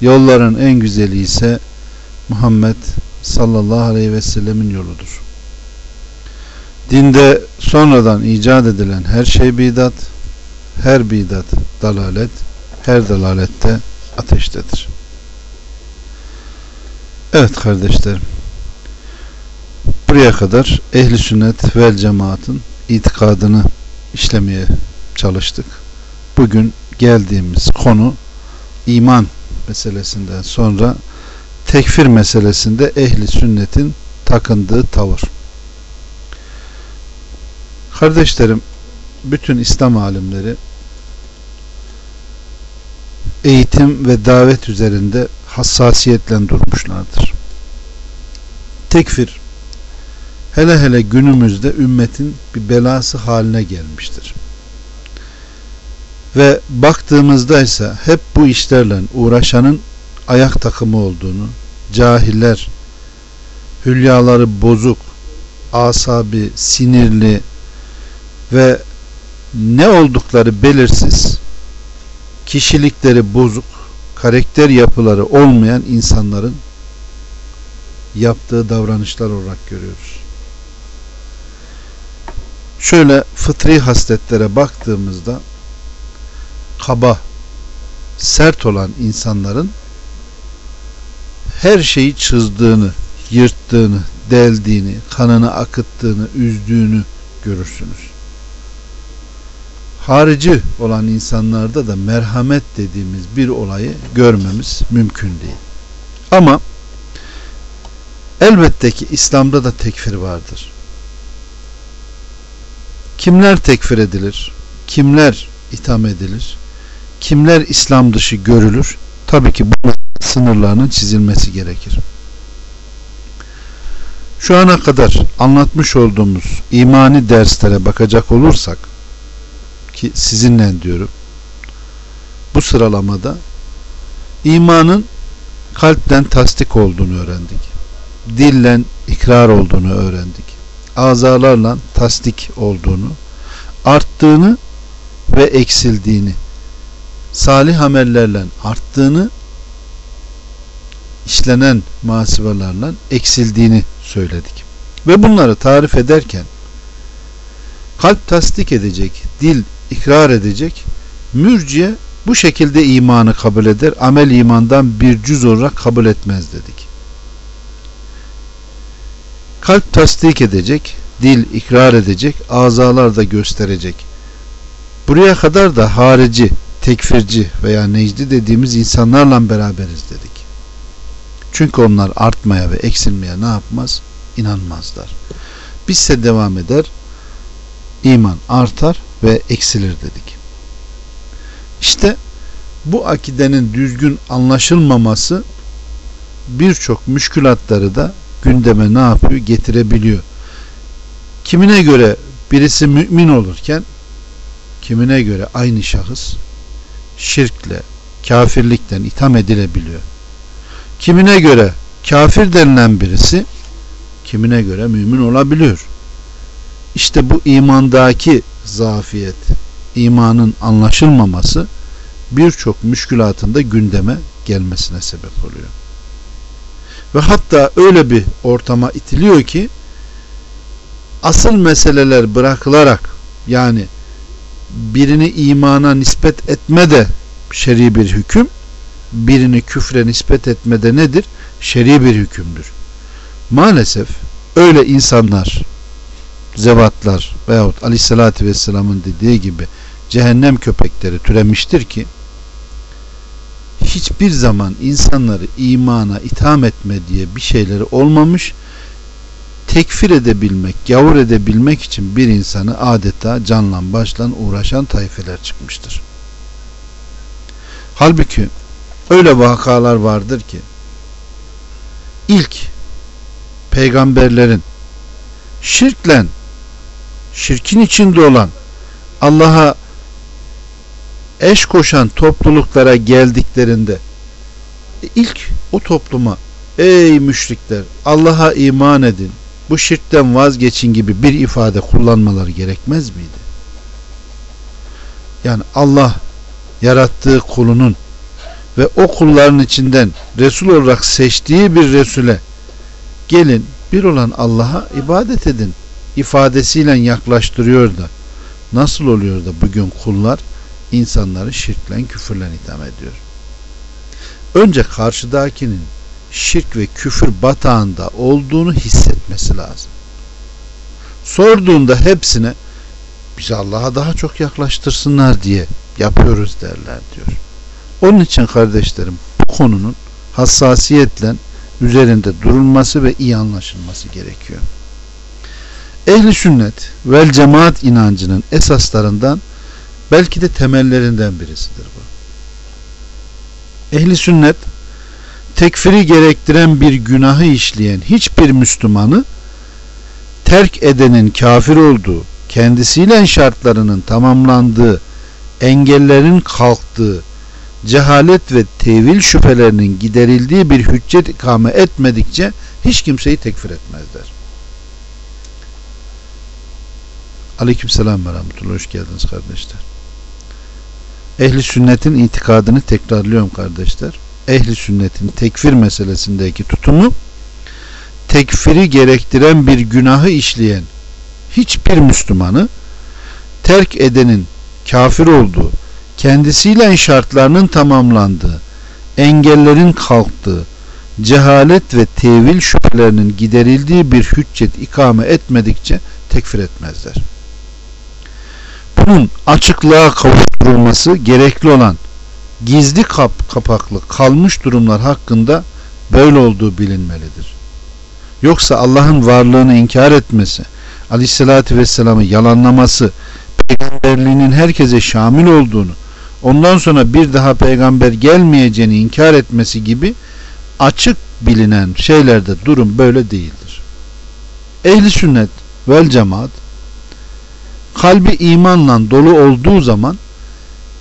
yolların en güzeli ise Muhammed sallallahu aleyhi ve sellemin yoludur. Dinde sonradan icat edilen her şey bidat, her bidat dalalet, her dalalette ateştedir. Evet kardeşlerim. Buraya kadar ehli sünnet vel cemaatın itikadını işlemeye çalıştık. Bugün geldiğimiz konu iman meselesinden sonra tekfir meselesinde ehli sünnetin takındığı tavır. Kardeşlerim, bütün İslam alimleri eğitim ve davet üzerinde hassasiyetle durmuşlardır. Tekfir hele hele günümüzde ümmetin bir belası haline gelmiştir. Ve baktığımızda ise hep bu işlerle uğraşanın ayak takımı olduğunu, cahiller, hülyaları bozuk, asabi, sinirli ve ne oldukları belirsiz, kişilikleri bozuk, karakter yapıları olmayan insanların yaptığı davranışlar olarak görüyoruz. Şöyle fıtri hasletlere baktığımızda kaba, sert olan insanların her şeyi çızdığını, yırttığını, deldiğini, kanını akıttığını, üzdüğünü görürsünüz. Harici olan insanlarda da merhamet dediğimiz bir olayı görmemiz mümkün değil. Ama elbette ki İslam'da da tekfir vardır. Kimler tekfir edilir? Kimler itham edilir? Kimler İslam dışı görülür? Tabii ki bu sınırlarının çizilmesi gerekir. Şu ana kadar anlatmış olduğumuz imani derslere bakacak olursak ki sizinle diyorum bu sıralamada imanın kalpten tasdik olduğunu öğrendik. Dillen ikrar olduğunu öğrendik. Azalarla tasdik olduğunu, arttığını ve eksildiğini, salih amellerle arttığını işlenen masivalarla eksildiğini söyledik. Ve bunları tarif ederken kalp tasdik edecek, dil ikrar edecek, mürciye bu şekilde imanı kabul eder, amel imandan bir cüz olarak kabul etmez dedik. Kalp tasdik edecek, dil ikrar edecek, azalar da gösterecek. Buraya kadar da harici, tekfirci veya necdi dediğimiz insanlarla beraberiz dedik. Çünkü onlar artmaya ve eksilmeye ne yapmaz? İnanmazlar. Bizse devam eder. iman artar ve eksilir dedik. İşte bu akidenin düzgün anlaşılmaması birçok müşkülatları da gündeme ne yapıyor? Getirebiliyor. Kimine göre birisi mümin olurken kimine göre aynı şahıs şirkle, kafirlikten itham edilebiliyor. Kimine göre kafir denilen birisi kimine göre mümin olabiliyor. İşte bu imandaki zafiyet, imanın anlaşılmaması birçok müşkülatında gündeme gelmesine sebep oluyor. Ve hatta öyle bir ortama itiliyor ki asıl meseleler bırakılarak yani birini imana nispet etme de şer'i bir hüküm birini küfre nispet etmede nedir? Şer'i bir hükümdür. Maalesef öyle insanlar zevatlar veyahut aleyhissalatü vesselamın dediği gibi cehennem köpekleri türemiştir ki hiçbir zaman insanları imana itham etme diye bir şeyleri olmamış tekfir edebilmek, gavur edebilmek için bir insanı adeta canlan başlan uğraşan tayfeler çıkmıştır. Halbuki öyle vakalar vardır ki ilk peygamberlerin şirklen şirkin içinde olan Allah'a eş koşan topluluklara geldiklerinde ilk o topluma ey müşrikler Allah'a iman edin bu şirkten vazgeçin gibi bir ifade kullanmaları gerekmez miydi? Yani Allah yarattığı kulunun ve o kulların içinden Resul olarak seçtiği bir Resul'e gelin bir olan Allah'a ibadet edin ifadesiyle yaklaştırıyor da nasıl oluyor da bugün kullar insanları şirkle küfürle itham ediyor. Önce karşıdakinin şirk ve küfür batağında olduğunu hissetmesi lazım. Sorduğunda hepsine bizi Allah'a daha çok yaklaştırsınlar diye yapıyoruz derler diyor. Onun için kardeşlerim bu konunun hassasiyetle üzerinde durulması ve iyi anlaşılması gerekiyor. Ehli sünnet vel cemaat inancının esaslarından belki de temellerinden birisidir bu. Ehli sünnet tekfiri gerektiren bir günahı işleyen hiçbir Müslümanı terk edenin kafir olduğu, kendisiyle şartlarının tamamlandığı, engellerin kalktığı, cehalet ve tevil şüphelerinin giderildiği bir hüccet ikame etmedikçe hiç kimseyi tekfir etmezler. Aleyküm selam ve rahmetullah. Hoş geldiniz kardeşler. Ehli sünnetin itikadını tekrarlıyorum kardeşler. Ehli sünnetin tekfir meselesindeki tutumu tekfiri gerektiren bir günahı işleyen hiçbir Müslümanı terk edenin kafir olduğu, kendisiyle şartlarının tamamlandığı, engellerin kalktığı, cehalet ve tevil şüphelerinin giderildiği bir hüccet ikame etmedikçe tekfir etmezler. Bunun açıklığa kavuşturulması gerekli olan gizli kap kapaklı kalmış durumlar hakkında böyle olduğu bilinmelidir. Yoksa Allah'ın varlığını inkar etmesi, Aleyhisselatü Vesselam'ı yalanlaması, peygamberliğinin herkese şamil olduğunu, ondan sonra bir daha peygamber gelmeyeceğini inkar etmesi gibi açık bilinen şeylerde durum böyle değildir. Ehli sünnet vel cemaat kalbi imanla dolu olduğu zaman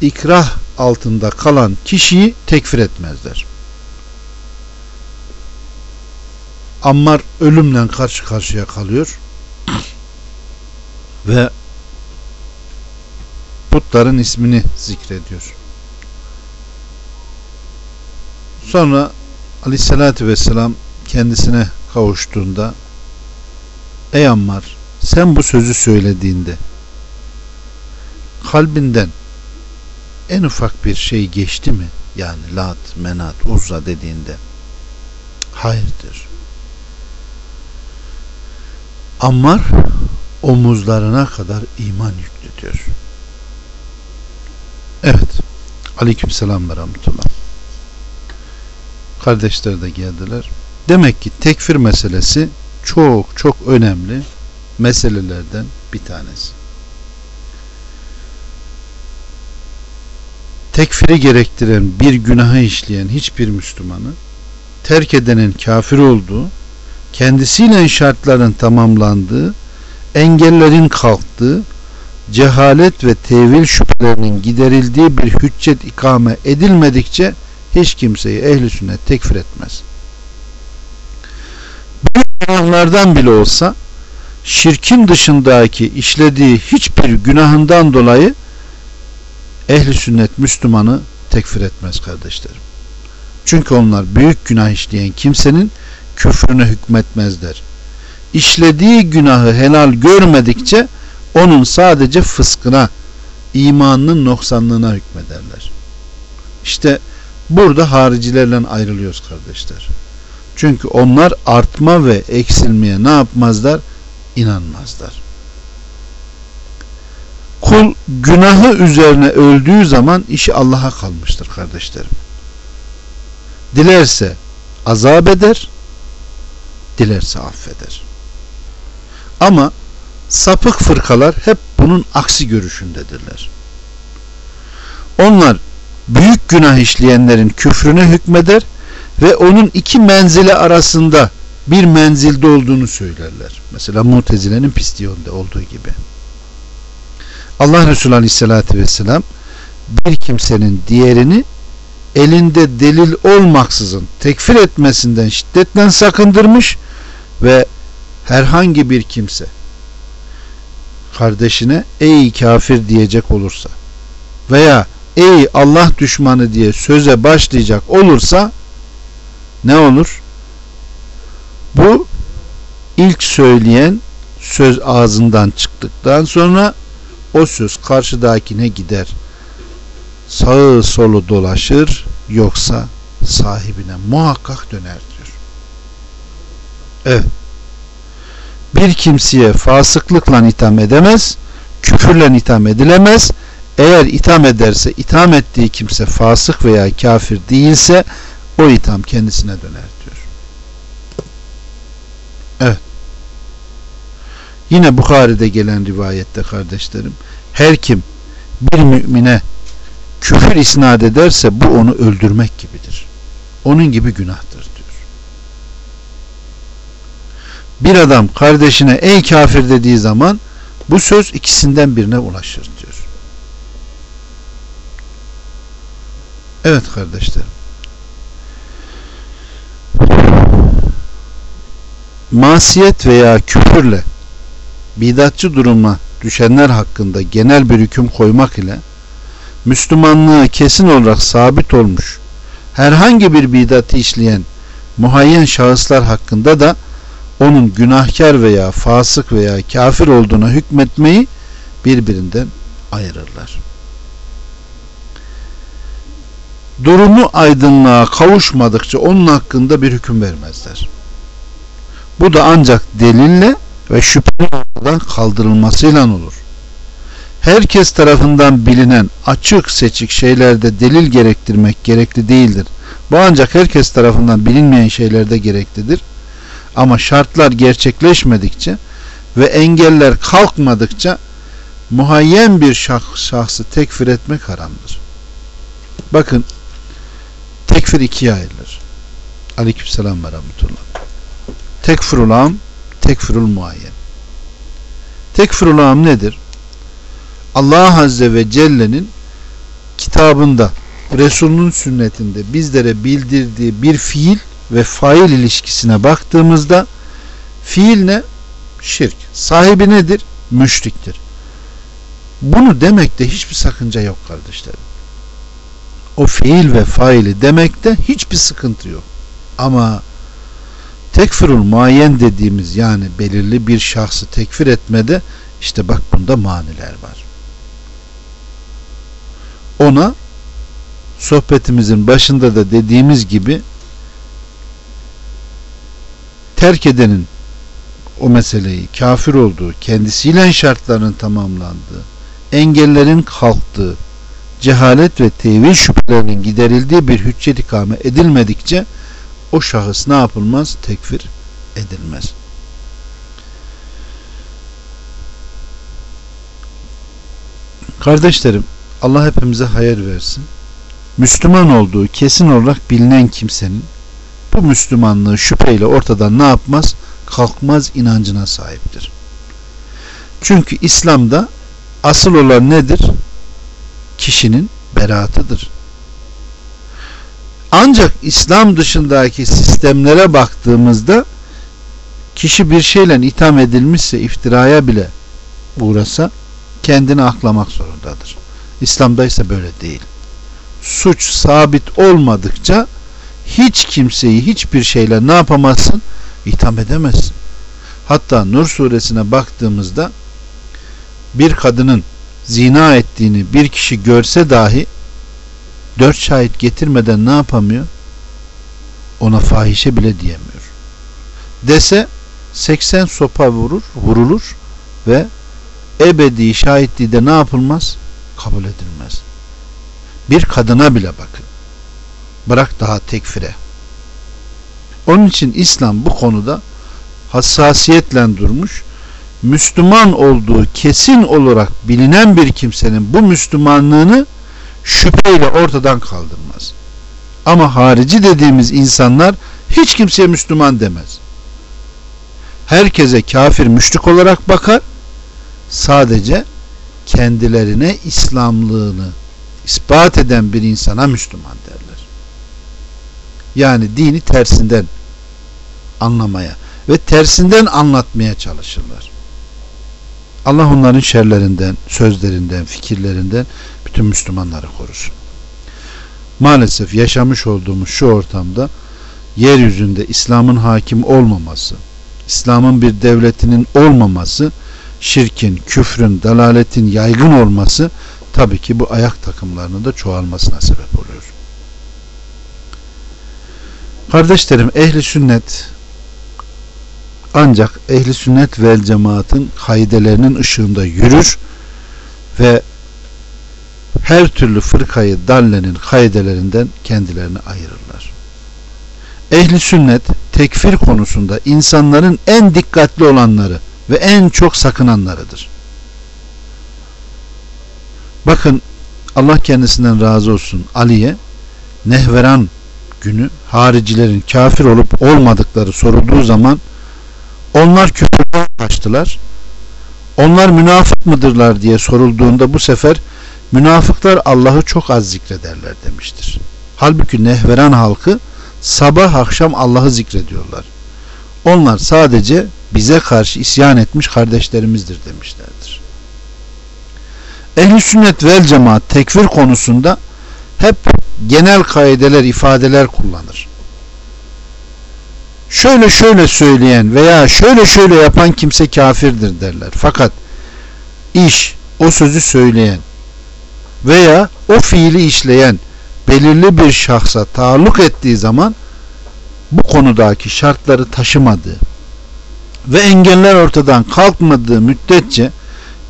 ikrah altında kalan kişiyi tekfir etmezler. Ammar ölümle karşı karşıya kalıyor ve putların ismini zikrediyor. Sonra aleyhissalatü vesselam kendisine kavuştuğunda Ey Ammar sen bu sözü söylediğinde kalbinden en ufak bir şey geçti mi? Yani lat, menat, uzza dediğinde hayırdır. Ammar omuzlarına kadar iman yüklü diyor. Evet. Aleyküm selam ve rahmetullah. Kardeşler de geldiler. Demek ki tekfir meselesi çok çok önemli meselelerden bir tanesi. Tekfiri gerektiren bir günahı işleyen hiçbir Müslümanı terk edenin kafir olduğu, kendisiyle şartların tamamlandığı, engellerin kalktığı, cehalet ve tevil şüphelerinin giderildiği bir hüccet ikame edilmedikçe hiç kimseyi ehli sünnet tekfir etmez. Büyük günahlardan bile olsa şirkin dışındaki işlediği hiçbir günahından dolayı ehli sünnet Müslümanı tekfir etmez kardeşlerim. Çünkü onlar büyük günah işleyen kimsenin küfrüne hükmetmezler. İşlediği günahı helal görmedikçe onun sadece fıskına, imanının noksanlığına hükmederler. İşte burada haricilerle ayrılıyoruz kardeşler. Çünkü onlar artma ve eksilmeye ne yapmazlar? İnanmazlar. Kul günahı üzerine öldüğü zaman işi Allah'a kalmıştır kardeşlerim. Dilerse azap eder, dilerse affeder. Ama sapık fırkalar hep bunun aksi görüşündedirler. Onlar büyük günah işleyenlerin küfrüne hükmeder, ve onun iki menzili arasında bir menzilde olduğunu söylerler. Mesela Mutezile'nin pistiyonda olduğu gibi. Allah Resulü Aleyhisselatü Vesselam bir kimsenin diğerini elinde delil olmaksızın tekfir etmesinden şiddetle sakındırmış ve herhangi bir kimse kardeşine ey kafir diyecek olursa veya ey Allah düşmanı diye söze başlayacak olursa ne olur? Bu ilk söyleyen söz ağzından çıktıktan sonra o söz karşıdakine gider. Sağı solu dolaşır yoksa sahibine muhakkak döner diyor. Evet. Bir kimseye fasıklıkla itham edemez, küfürle itham edilemez. Eğer itham ederse, itham ettiği kimse fasık veya kafir değilse o itham kendisine döner diyor. Evet. Yine Bukhari'de gelen rivayette kardeşlerim her kim bir mümine küfür isnat ederse bu onu öldürmek gibidir. Onun gibi günahtır diyor. Bir adam kardeşine ey kafir dediği zaman bu söz ikisinden birine ulaşır diyor. Evet kardeşlerim. Masiyet veya küfürle bidatçı duruma düşenler hakkında genel bir hüküm koymak ile Müslümanlığı kesin olarak sabit olmuş herhangi bir bidatı işleyen muhayyen şahıslar hakkında da onun günahkar veya fasık veya kafir olduğuna hükmetmeyi birbirinden ayırırlar. Durumu aydınlığa kavuşmadıkça onun hakkında bir hüküm vermezler. Bu da ancak delille ve şüpheli kaldırılmasıyla olur. Herkes tarafından bilinen açık seçik şeylerde delil gerektirmek gerekli değildir. Bu ancak herkes tarafından bilinmeyen şeylerde gereklidir. Ama şartlar gerçekleşmedikçe ve engeller kalkmadıkça muhayyen bir şah, şahsı tekfir etmek haramdır. Bakın tekfir ikiye ayrılır. Aleykümselam ve rahmetullah. Tekfirul am, tekfirul muayyen. Tekfirul am nedir? Allah Azze ve Celle'nin kitabında Resulünün sünnetinde bizlere bildirdiği bir fiil ve fail ilişkisine baktığımızda fiil ne? Şirk. Sahibi nedir? Müşriktir. Bunu demekte hiçbir sakınca yok kardeşlerim. O fiil ve faili demekte hiçbir sıkıntı yok. Ama tekfirul muayyen dediğimiz yani belirli bir şahsı tekfir etmede işte bak bunda maniler var. Ona sohbetimizin başında da dediğimiz gibi terk edenin o meseleyi kafir olduğu, kendisiyle şartların tamamlandığı, engellerin kalktığı, cehalet ve tevil şüphelerinin giderildiği bir hüccet ikame edilmedikçe o şahıs ne yapılmaz? Tekfir edilmez. Kardeşlerim Allah hepimize hayır versin. Müslüman olduğu kesin olarak bilinen kimsenin bu Müslümanlığı şüpheyle ortadan ne yapmaz? Kalkmaz inancına sahiptir. Çünkü İslam'da asıl olan nedir? Kişinin beraatıdır. Ancak İslam dışındaki sistemlere baktığımızda kişi bir şeyle itham edilmişse iftiraya bile uğrasa kendini aklamak zorundadır. İslam'da ise böyle değil. Suç sabit olmadıkça hiç kimseyi hiçbir şeyle ne yapamazsın? İtham edemezsin. Hatta Nur suresine baktığımızda bir kadının zina ettiğini bir kişi görse dahi dört şahit getirmeden ne yapamıyor? Ona fahişe bile diyemiyor. Dese 80 sopa vurur, vurulur ve ebedi şahitliği de ne yapılmaz? Kabul edilmez. Bir kadına bile bakın. Bırak daha tekfire. Onun için İslam bu konuda hassasiyetle durmuş. Müslüman olduğu kesin olarak bilinen bir kimsenin bu Müslümanlığını şüpheyle ortadan kaldırmaz. Ama harici dediğimiz insanlar hiç kimseye Müslüman demez. Herkese kafir müşrik olarak bakar. Sadece kendilerine İslamlığını ispat eden bir insana Müslüman derler. Yani dini tersinden anlamaya ve tersinden anlatmaya çalışırlar. Allah onların şerlerinden, sözlerinden, fikirlerinden bütün Müslümanları korusun. Maalesef yaşamış olduğumuz şu ortamda yeryüzünde İslam'ın hakim olmaması, İslam'ın bir devletinin olmaması, şirkin, küfrün, dalaletin yaygın olması tabii ki bu ayak takımlarının da çoğalmasına sebep oluyor. Kardeşlerim ehli sünnet ancak ehli sünnet vel cemaatin kaidelerinin ışığında yürür ve her türlü fırkayı dallenin kaidelerinden kendilerini ayırırlar. Ehli sünnet tekfir konusunda insanların en dikkatli olanları ve en çok sakınanlarıdır. Bakın Allah kendisinden razı olsun Ali'ye Nehveran günü haricilerin kafir olup olmadıkları sorulduğu zaman onlar küfürden kaçtılar. Onlar münafık mıdırlar diye sorulduğunda bu sefer münafıklar Allah'ı çok az zikrederler demiştir. Halbuki Nehveran halkı sabah akşam Allah'ı zikrediyorlar. Onlar sadece bize karşı isyan etmiş kardeşlerimizdir demişlerdir. Ehli sünnet vel cemaat tekfir konusunda hep genel kaideler, ifadeler kullanır. Şöyle şöyle söyleyen veya şöyle şöyle yapan kimse kafirdir derler. Fakat iş, o sözü söyleyen veya o fiili işleyen belirli bir şahsa taalluk ettiği zaman bu konudaki şartları taşımadığı ve engeller ortadan kalkmadığı müddetçe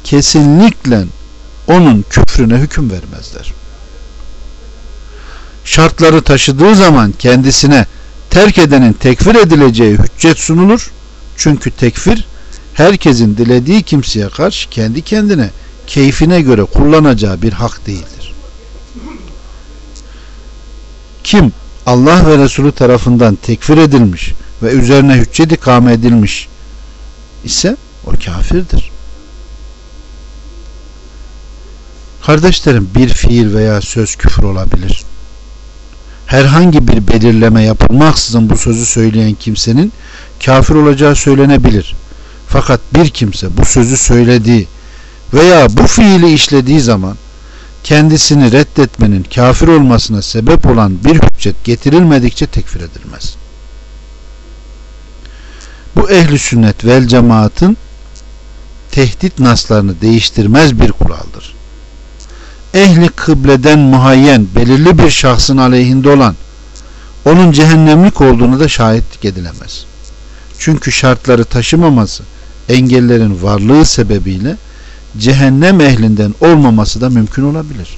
kesinlikle onun küfrüne hüküm vermezler. Şartları taşıdığı zaman kendisine terk edenin tekfir edileceği hüccet sunulur. Çünkü tekfir herkesin dilediği kimseye karşı kendi kendine keyfine göre kullanacağı bir hak değildir. Kim Allah ve Resulü tarafından tekfir edilmiş ve üzerine hüccet ikame edilmiş ise o kafirdir. Kardeşlerim bir fiil veya söz küfür olabilir. Herhangi bir belirleme yapılmaksızın bu sözü söyleyen kimsenin kafir olacağı söylenebilir. Fakat bir kimse bu sözü söylediği veya bu fiili işlediği zaman kendisini reddetmenin kafir olmasına sebep olan bir hüccet getirilmedikçe tekfir edilmez. Bu ehli sünnet vel cemaatın tehdit naslarını değiştirmez bir kuraldır. Ehli kıbleden muhayyen belirli bir şahsın aleyhinde olan onun cehennemlik olduğunu da şahitlik edilemez. Çünkü şartları taşımaması engellerin varlığı sebebiyle cehennem ehlinden olmaması da mümkün olabilir.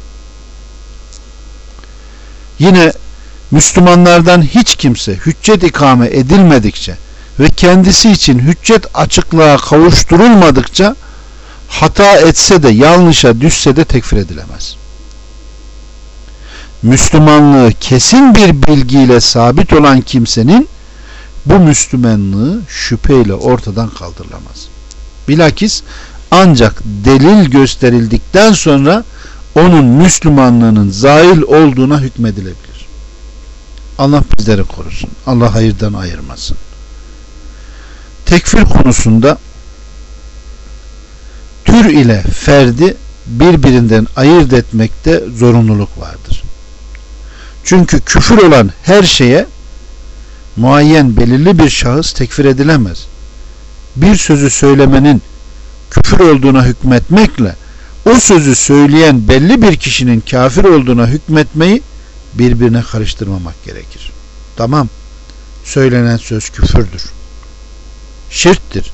Yine Müslümanlardan hiç kimse hüccet ikame edilmedikçe ve kendisi için hüccet açıklığa kavuşturulmadıkça hata etse de yanlışa düşse de tekfir edilemez. Müslümanlığı kesin bir bilgiyle sabit olan kimsenin bu Müslümanlığı şüpheyle ortadan kaldırılamaz. Bilakis ancak delil gösterildikten sonra onun Müslümanlığının zail olduğuna hükmedilebilir. Allah bizleri korusun. Allah hayırdan ayırmasın. Tekfir konusunda tür ile ferdi birbirinden ayırt etmekte zorunluluk vardır. Çünkü küfür olan her şeye muayyen belirli bir şahıs tekfir edilemez. Bir sözü söylemenin küfür olduğuna hükmetmekle o sözü söyleyen belli bir kişinin kafir olduğuna hükmetmeyi birbirine karıştırmamak gerekir. Tamam. Söylenen söz küfürdür. Şirktir.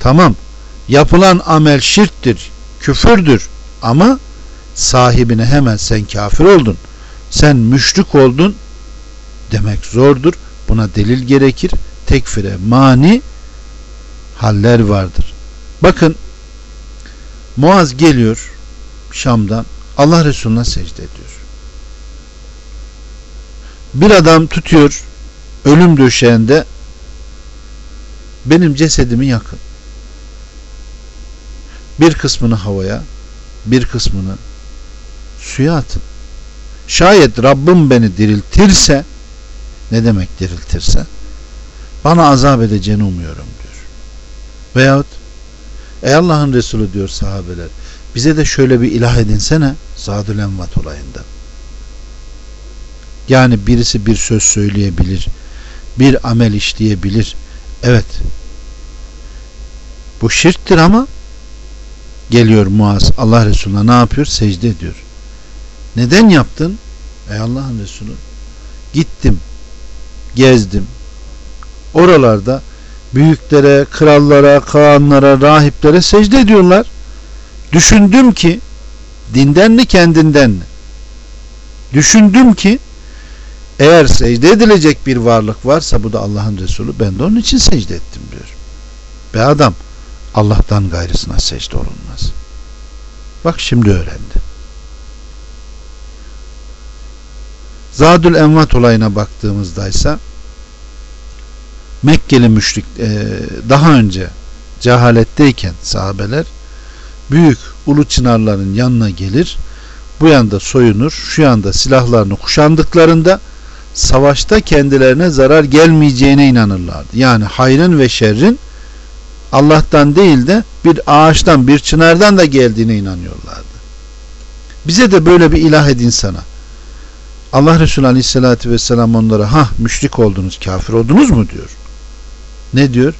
Tamam. Yapılan amel şirktir, küfürdür ama sahibine hemen sen kafir oldun, sen müşrik oldun demek zordur. Buna delil gerekir. Tekfire mani haller vardır. Bakın Muaz geliyor Şam'dan Allah Resulü'ne secde ediyor. Bir adam tutuyor ölüm döşeğinde benim cesedimi yakın. Bir kısmını havaya, bir kısmını suya atın. Şayet Rabbim beni diriltirse ne demek diriltirse bana azap edeceğini umuyorum diyor. Veyahut ey Allah'ın Resulü diyor sahabeler bize de şöyle bir ilah edinsene Zadül Envat olayında. Yani birisi bir söz söyleyebilir. Bir amel işleyebilir. Evet. Bu şirktir ama geliyor Muaz Allah Resulü'ne ne yapıyor? Secde ediyor. Neden yaptın? Ey Allah'ın Resulü gittim gezdim oralarda büyüklere, krallara, kağanlara, rahiplere secde ediyorlar. Düşündüm ki dinden mi kendinden mi? Düşündüm ki eğer secde edilecek bir varlık varsa bu da Allah'ın Resulü ben de onun için secde ettim diyor. Be adam Allah'tan gayrısına secde olunmaz. Bak şimdi öğrendi. Zadül Envat olayına baktığımızda ise Mekkeli müşrik e, daha önce cehaletteyken sahabeler büyük ulu çınarların yanına gelir bu yanda soyunur şu yanda silahlarını kuşandıklarında savaşta kendilerine zarar gelmeyeceğine inanırlardı. Yani hayrın ve şerrin Allah'tan değil de bir ağaçtan bir çınardan da geldiğine inanıyorlardı. Bize de böyle bir ilah edin sana. Allah Resulü Aleyhisselatü Vesselam onlara ha müşrik oldunuz kafir oldunuz mu diyor. Ne diyor?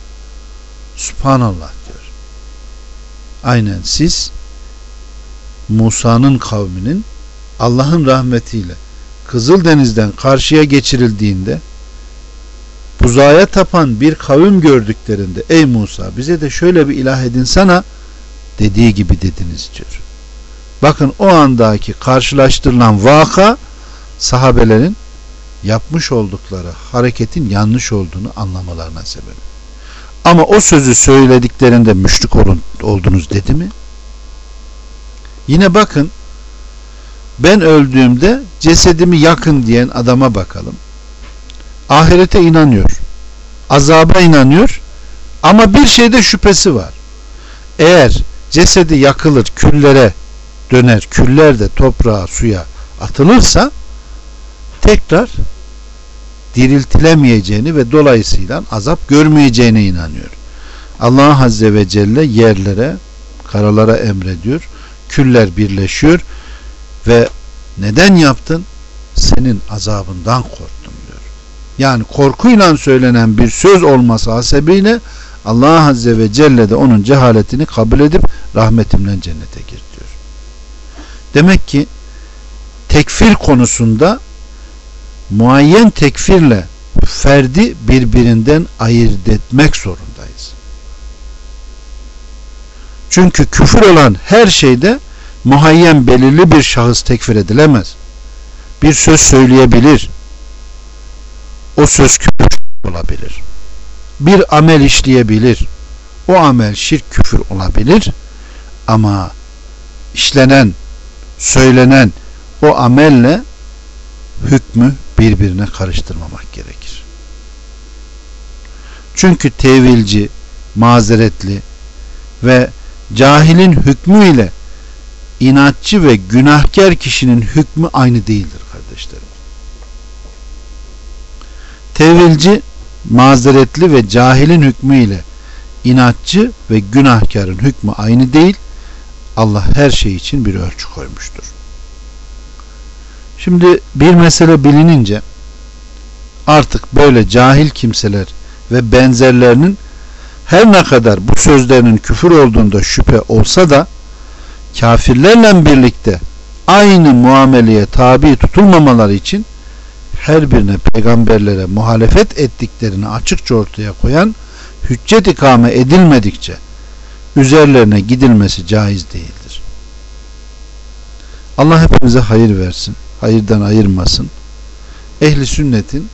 Subhanallah diyor. Aynen siz Musa'nın kavminin Allah'ın rahmetiyle Kızıldeniz'den karşıya geçirildiğinde buzaya tapan bir kavim gördüklerinde ey Musa bize de şöyle bir ilah edin sana dediği gibi dediniz diyor. Bakın o andaki karşılaştırılan vaka sahabelerin yapmış oldukları hareketin yanlış olduğunu anlamalarına sebep. Ama o sözü söylediklerinde müşrik olun, oldunuz dedi mi? Yine bakın ben öldüğümde cesedimi yakın diyen adama bakalım. Ahirete inanıyor. Azaba inanıyor. Ama bir şeyde şüphesi var. Eğer cesedi yakılır, küllere döner, küller de toprağa, suya atılırsa tekrar diriltilemeyeceğini ve dolayısıyla azap görmeyeceğine inanıyor. Allah Azze ve Celle yerlere, karalara emrediyor. Küller birleşiyor ve neden yaptın? Senin azabından korktum diyor. Yani korkuyla söylenen bir söz olması hasebiyle Allah Azze ve Celle de onun cehaletini kabul edip rahmetimle cennete gir diyor. Demek ki tekfir konusunda muayyen tekfirle ferdi birbirinden ayırt etmek zorundayız. Çünkü küfür olan her şeyde muayyen belirli bir şahıs tekfir edilemez. Bir söz söyleyebilir. O söz küfür olabilir. Bir amel işleyebilir. O amel şirk küfür olabilir. Ama işlenen, söylenen o amelle hükmü birbirine karıştırmamak gerekir. Çünkü tevilci, mazeretli ve cahilin hükmü ile inatçı ve günahkar kişinin hükmü aynı değildir kardeşlerim. Tevilci, mazeretli ve cahilin hükmü ile inatçı ve günahkarın hükmü aynı değil. Allah her şey için bir ölçü koymuştur. Şimdi bir mesele bilinince artık böyle cahil kimseler ve benzerlerinin her ne kadar bu sözlerinin küfür olduğunda şüphe olsa da kafirlerle birlikte aynı muameleye tabi tutulmamaları için her birine peygamberlere muhalefet ettiklerini açıkça ortaya koyan hüccet ikame edilmedikçe üzerlerine gidilmesi caiz değildir. Allah hepimize hayır versin hayırdan ayırmasın. Ehli sünnetin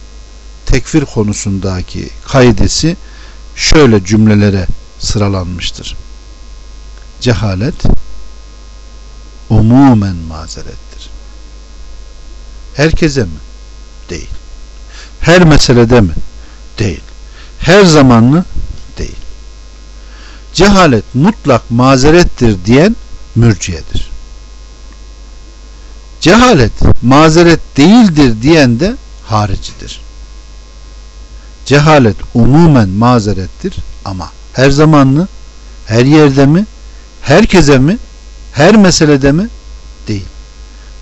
tekfir konusundaki kaidesi şöyle cümlelere sıralanmıştır. Cehalet umumen mazerettir. Herkese mi? Değil. Her meselede mi? Değil. Her zaman mı? Değil. Cehalet mutlak mazerettir diyen mürciyedir. Cehalet mazeret değildir diyen de haricidir. Cehalet umumen mazerettir ama her zaman mı? Her yerde mi? Herkese mi? Her meselede mi? Değil.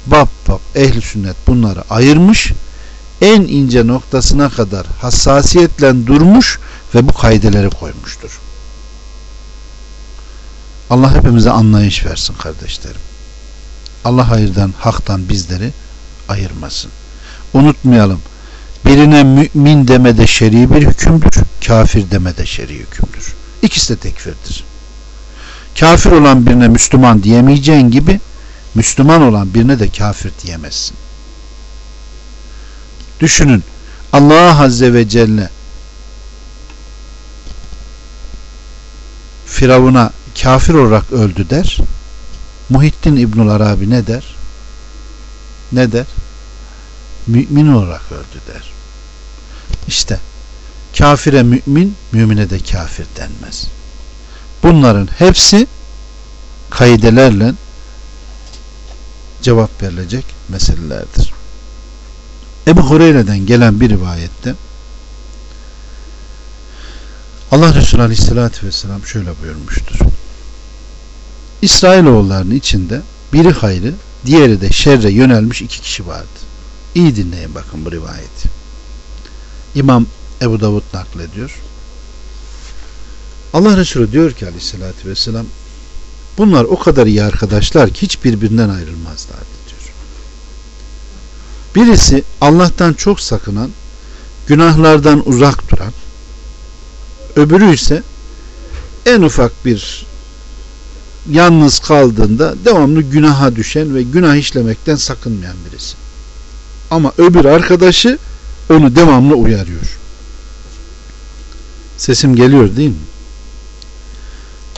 Bab bab ehli sünnet bunları ayırmış en ince noktasına kadar hassasiyetle durmuş ve bu kaydeleri koymuştur. Allah hepimize anlayış versin kardeşlerim. Allah hayırdan, haktan bizleri ayırmasın. Unutmayalım. Birine mümin deme de şer'i bir hükümdür, kafir deme de şer'i hükümdür. İkisi de tekfirdir. Kafir olan birine Müslüman diyemeyeceğin gibi Müslüman olan birine de kafir diyemezsin. Düşünün Allah Azze ve Celle Firavun'a kafir olarak öldü der. Muhittin İbnül Arabi ne der? Ne der? Mümin olarak öldü der. İşte kafire mümin, mümine de kafir denmez. Bunların hepsi kaidelerle cevap verilecek meselelerdir. Ebu Hureyre'den gelen bir rivayette Allah Resulü Aleyhisselatü Vesselam şöyle buyurmuştur. İsrailoğullarının içinde biri hayrı, diğeri de şerre yönelmiş iki kişi vardı. İyi dinleyin bakın bu rivayeti. İmam Ebu Davud naklediyor. Allah Resulü diyor ki aleyhissalatü vesselam bunlar o kadar iyi arkadaşlar ki hiç birbirinden ayrılmazlardı diyor. Birisi Allah'tan çok sakınan, günahlardan uzak duran, öbürü ise en ufak bir yalnız kaldığında devamlı günaha düşen ve günah işlemekten sakınmayan birisi. Ama öbür arkadaşı onu devamlı uyarıyor. Sesim geliyor değil mi?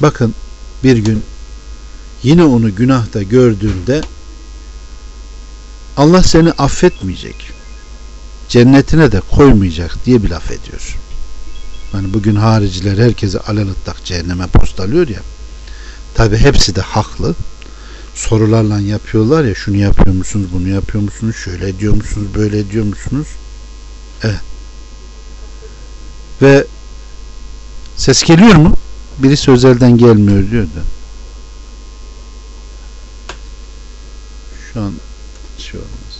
Bakın bir gün yine onu günahta gördüğünde Allah seni affetmeyecek. Cennetine de koymayacak diye bir laf ediyor. Hani bugün hariciler herkesi alelittak cehenneme postalıyor ya. Tabi hepsi de haklı. Sorularla yapıyorlar ya şunu yapıyor musunuz, bunu yapıyor musunuz, şöyle ediyor musunuz, böyle ediyor musunuz? Evet. Ve ses geliyor mu? Birisi özelden gelmiyor diyor da. Şu an şey olmaz.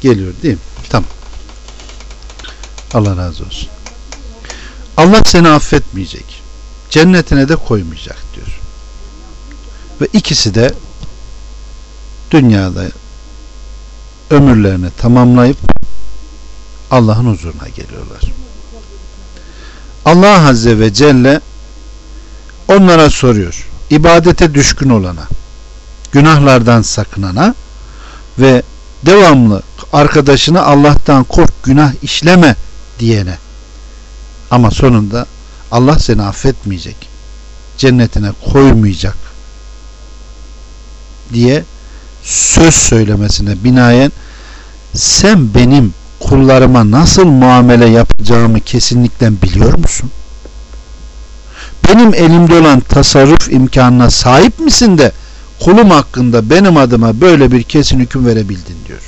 Geliyor değil mi? Tamam. Allah razı olsun. Allah seni affetmeyecek. Cennetine de koymayacak diyor. Ve ikisi de dünyada ömürlerini tamamlayıp Allah'ın huzuruna geliyorlar. Allah Azze ve Celle onlara soruyor. İbadete düşkün olana, günahlardan sakınana ve devamlı arkadaşını Allah'tan kork günah işleme diyene ama sonunda Allah seni affetmeyecek. Cennetine koymayacak diye söz söylemesine binaen sen benim kullarıma nasıl muamele yapacağımı kesinlikle biliyor musun? Benim elimde olan tasarruf imkanına sahip misin de kulum hakkında benim adıma böyle bir kesin hüküm verebildin diyor.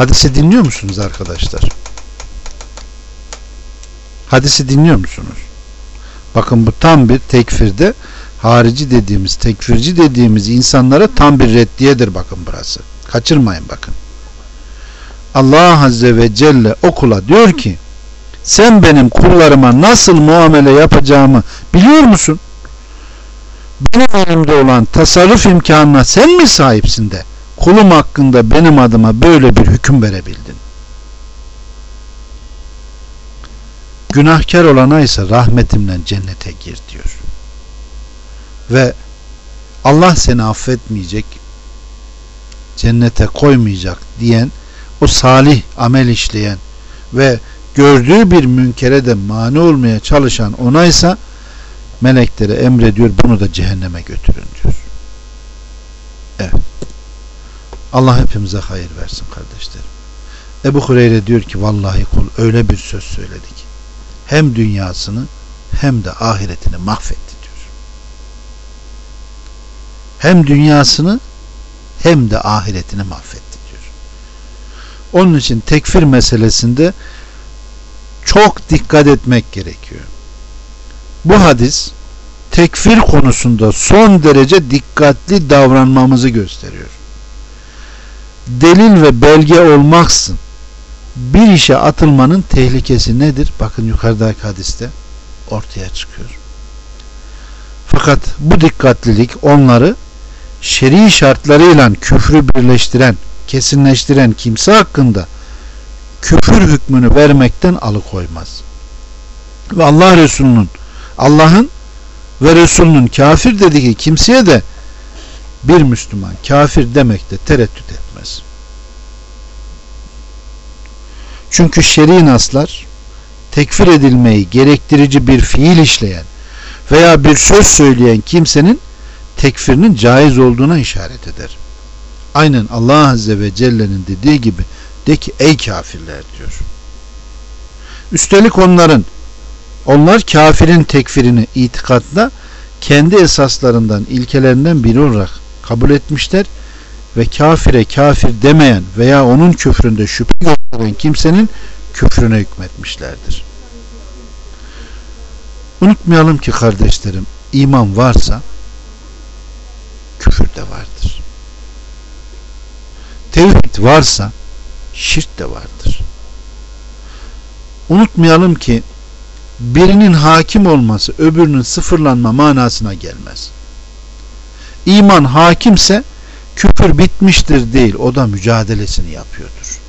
Hadisi dinliyor musunuz arkadaşlar? Hadisi dinliyor musunuz? Bakın bu tam bir tekfirde harici dediğimiz, tekfirci dediğimiz insanlara tam bir reddiyedir bakın burası. Kaçırmayın bakın. Allah Azze ve Celle okula diyor ki sen benim kullarıma nasıl muamele yapacağımı biliyor musun? Benim elimde olan tasarruf imkanına sen mi sahipsin de kulum hakkında benim adıma böyle bir hüküm verebildin. Günahkar olana ise rahmetimle cennete gir diyor. Ve Allah seni affetmeyecek, cennete koymayacak diyen o salih amel işleyen ve gördüğü bir münkere de mani olmaya çalışan ona ise meleklere emrediyor bunu da cehenneme götürün diyor. Evet. Allah hepimize hayır versin kardeşlerim. Ebu Hureyre diyor ki vallahi kul öyle bir söz söyledik. Hem dünyasını hem de ahiretini mahvetti diyor. Hem dünyasını hem de ahiretini mahvetti diyor. Onun için tekfir meselesinde çok dikkat etmek gerekiyor. Bu hadis tekfir konusunda son derece dikkatli davranmamızı gösteriyor. Delil ve belge olmaksın bir işe atılmanın tehlikesi nedir? Bakın yukarıdaki hadiste ortaya çıkıyor. Fakat bu dikkatlilik onları şer'i şartlarıyla küfrü birleştiren, kesinleştiren kimse hakkında küfür hükmünü vermekten alıkoymaz. Ve Allah Resulü'nün Allah'ın ve Resulünün kafir dediği kimseye de bir Müslüman kafir demekte tereddüt etmez. Çünkü şer'i naslar tekfir edilmeyi gerektirici bir fiil işleyen veya bir söz söyleyen kimsenin tekfirinin caiz olduğuna işaret eder. Aynen Allah Azze ve Celle'nin dediği gibi de ki ey kafirler diyor. Üstelik onların onlar kafirin tekfirini itikatla kendi esaslarından, ilkelerinden biri olarak kabul etmişler ve kafire kafir demeyen veya onun küfründe şüphe gösteren kimsenin küfrüne hükmetmişlerdir. Unutmayalım ki kardeşlerim iman varsa küfür de vardır. Tevhid varsa şirk de vardır. Unutmayalım ki birinin hakim olması öbürünün sıfırlanma manasına gelmez. İman hakimse küfür bitmiştir değil o da mücadelesini yapıyordur.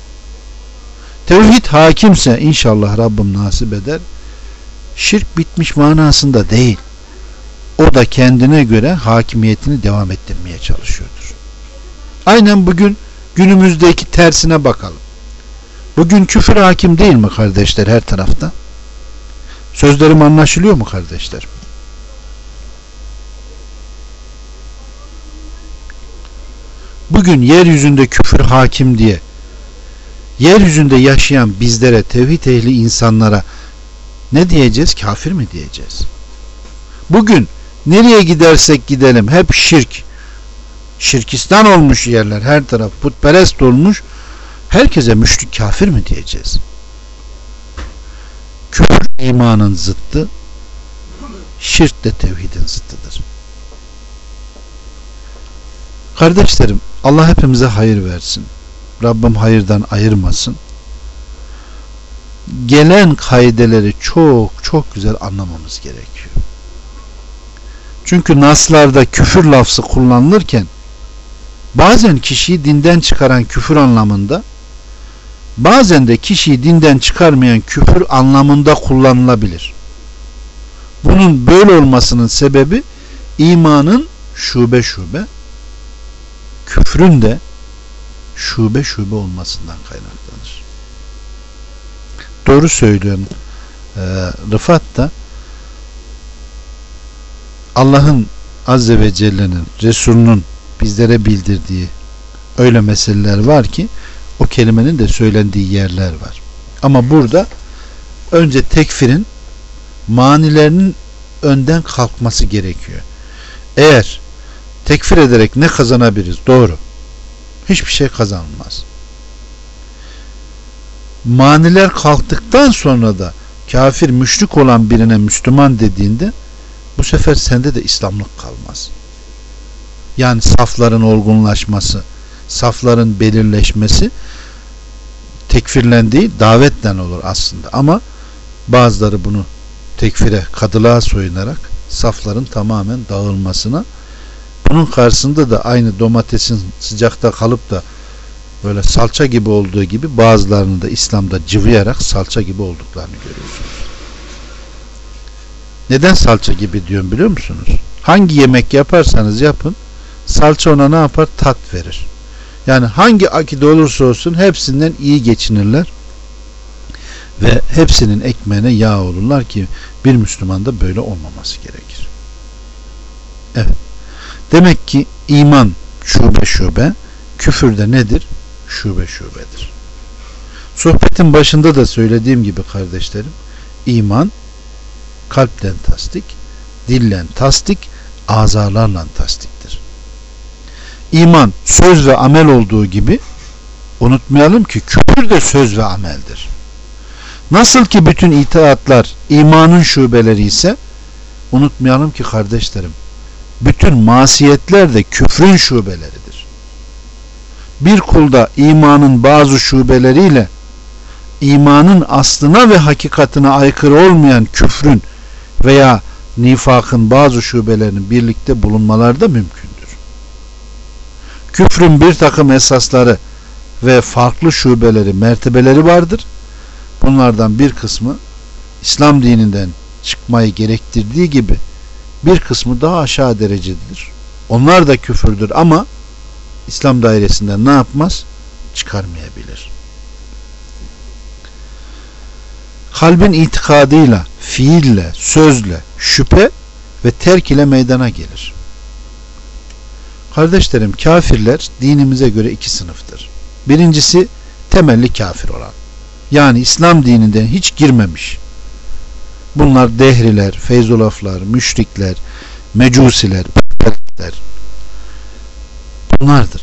Tevhid hakimse inşallah Rabbim nasip eder şirk bitmiş manasında değil. O da kendine göre hakimiyetini devam ettirmeye çalışıyordur. Aynen bugün günümüzdeki tersine bakalım. Bugün küfür hakim değil mi kardeşler her tarafta? Sözlerim anlaşılıyor mu kardeşler? Bugün yeryüzünde küfür hakim diye yeryüzünde yaşayan bizlere tevhid ehli insanlara ne diyeceğiz? Kafir mi diyeceğiz? Bugün nereye gidersek gidelim hep şirk. Şirkistan olmuş yerler her taraf putperest olmuş. Herkese müşrik kafir mi diyeceğiz? Küfür imanın zıttı, şirk de tevhidin zıttıdır. Kardeşlerim Allah hepimize hayır versin. Rabbim hayırdan ayırmasın. Gelen kaideleri çok çok güzel anlamamız gerekiyor. Çünkü naslarda küfür lafzı kullanılırken bazen kişiyi dinden çıkaran küfür anlamında bazen de kişiyi dinden çıkarmayan küfür anlamında kullanılabilir. Bunun böyle olmasının sebebi imanın şube şube küfrün de şube şube olmasından kaynaklanır. Doğru söylüyorsun e, Rıfat da Allah'ın Azze ve Celle'nin Resulünün bizlere bildirdiği öyle meseleler var ki o kelimenin de söylendiği yerler var. Ama burada önce tekfirin manilerinin önden kalkması gerekiyor. Eğer tekfir ederek ne kazanabiliriz? Doğru. Hiçbir şey kazanılmaz. Maniler kalktıktan sonra da kafir müşrik olan birine Müslüman dediğinde bu sefer sende de İslamlık kalmaz. Yani safların olgunlaşması, safların belirleşmesi tekfirlendiği davetten olur aslında. Ama bazıları bunu tekfire, kadılığa soyunarak safların tamamen dağılmasına bunun karşısında da aynı domatesin sıcakta kalıp da böyle salça gibi olduğu gibi bazılarını da İslam'da cıvıyarak salça gibi olduklarını görüyorsunuz. Neden salça gibi diyorum biliyor musunuz? Hangi yemek yaparsanız yapın salça ona ne yapar? Tat verir. Yani hangi akide olursa olsun hepsinden iyi geçinirler ve hepsinin ekmeğine yağ olurlar ki bir Müslüman da böyle olmaması gerekir. Evet. Demek ki iman şube şube, küfür de nedir? Şube şubedir. Sohbetin başında da söylediğim gibi kardeşlerim, iman kalpten tasdik, dillen tasdik, azalarla tasdiktir. İman söz ve amel olduğu gibi unutmayalım ki küfür de söz ve ameldir. Nasıl ki bütün itaatlar imanın şubeleri ise unutmayalım ki kardeşlerim bütün masiyetler de küfrün şubeleridir. Bir kulda imanın bazı şubeleriyle imanın aslına ve hakikatine aykırı olmayan küfrün veya nifakın bazı şubelerinin birlikte bulunmaları da mümkündür. Küfrün bir takım esasları ve farklı şubeleri, mertebeleri vardır. Bunlardan bir kısmı İslam dininden çıkmayı gerektirdiği gibi bir kısmı daha aşağı derecededir. Onlar da küfürdür ama İslam dairesinden ne yapmaz? Çıkarmayabilir. Kalbin itikadıyla, fiille, sözle, şüphe ve terk ile meydana gelir. Kardeşlerim kafirler dinimize göre iki sınıftır. Birincisi temelli kafir olan. Yani İslam dininden hiç girmemiş. Bunlar dehriler, feyzulaflar, müşrikler, mecusiler, putperestler. Bunlardır.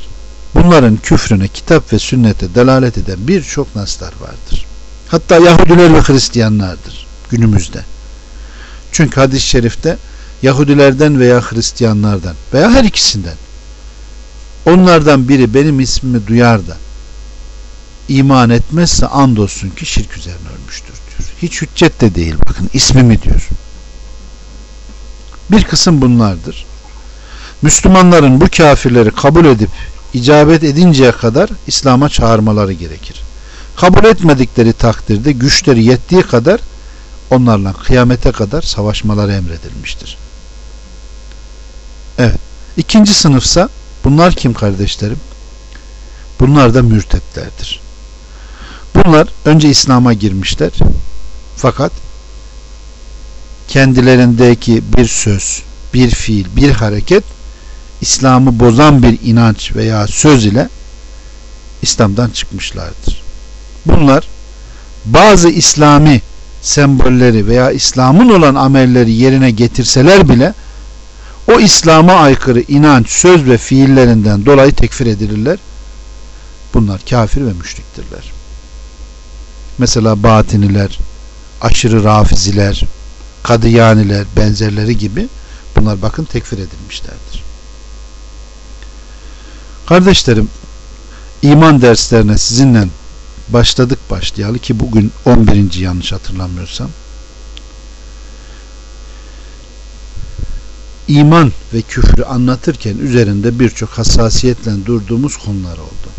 Bunların küfrüne kitap ve sünnete delalet eden birçok naslar vardır. Hatta Yahudiler ve Hristiyanlardır günümüzde. Çünkü hadis-i şerifte Yahudilerden veya Hristiyanlardan veya her ikisinden onlardan biri benim ismimi duyar da iman etmezse andolsun ki şirk üzerine ölmüştür. Hiç hüccet de değil bakın ismimi diyor. Bir kısım bunlardır. Müslümanların bu kafirleri kabul edip icabet edinceye kadar İslam'a çağırmaları gerekir. Kabul etmedikleri takdirde güçleri yettiği kadar onlarla kıyamete kadar savaşmaları emredilmiştir. Evet. İkinci sınıfsa bunlar kim kardeşlerim? Bunlar da mürtetlerdir. Bunlar önce İslam'a girmişler. Fakat kendilerindeki bir söz, bir fiil, bir hareket İslam'ı bozan bir inanç veya söz ile İslam'dan çıkmışlardır. Bunlar bazı İslami sembolleri veya İslam'ın olan amelleri yerine getirseler bile o İslam'a aykırı inanç, söz ve fiillerinden dolayı tekfir edilirler. Bunlar kafir ve müşriktirler. Mesela batiniler, aşırı rafiziler, kadıyaniler, benzerleri gibi bunlar bakın tekfir edilmişlerdir. Kardeşlerim, iman derslerine sizinle başladık başlayalı ki bugün 11. yanlış hatırlamıyorsam. iman ve küfrü anlatırken üzerinde birçok hassasiyetle durduğumuz konular oldu.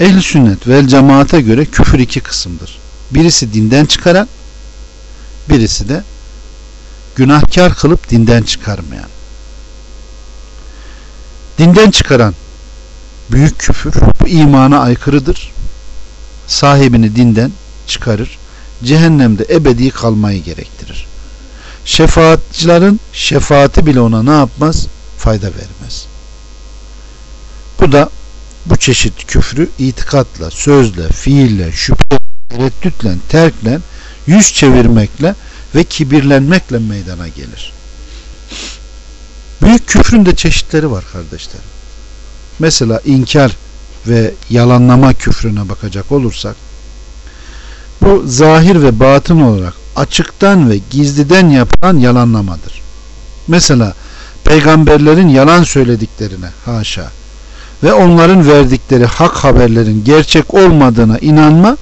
Ehl-i sünnet vel cemaate göre küfür iki kısımdır. Birisi dinden çıkaran, birisi de günahkar kılıp dinden çıkarmayan. Dinden çıkaran büyük küfür bu imana aykırıdır. Sahibini dinden çıkarır. Cehennemde ebedi kalmayı gerektirir. Şefaatçilerin şefaati bile ona ne yapmaz? Fayda vermez. Bu da bu çeşit küfrü itikatla, sözle, fiille, şüphe, tereddütle, terkle, yüz çevirmekle ve kibirlenmekle meydana gelir. Büyük küfrün de çeşitleri var kardeşlerim. Mesela inkar ve yalanlama küfrüne bakacak olursak bu zahir ve batın olarak açıktan ve gizliden yapılan yalanlamadır. Mesela peygamberlerin yalan söylediklerine haşa ve onların verdikleri hak haberlerin gerçek olmadığına inanma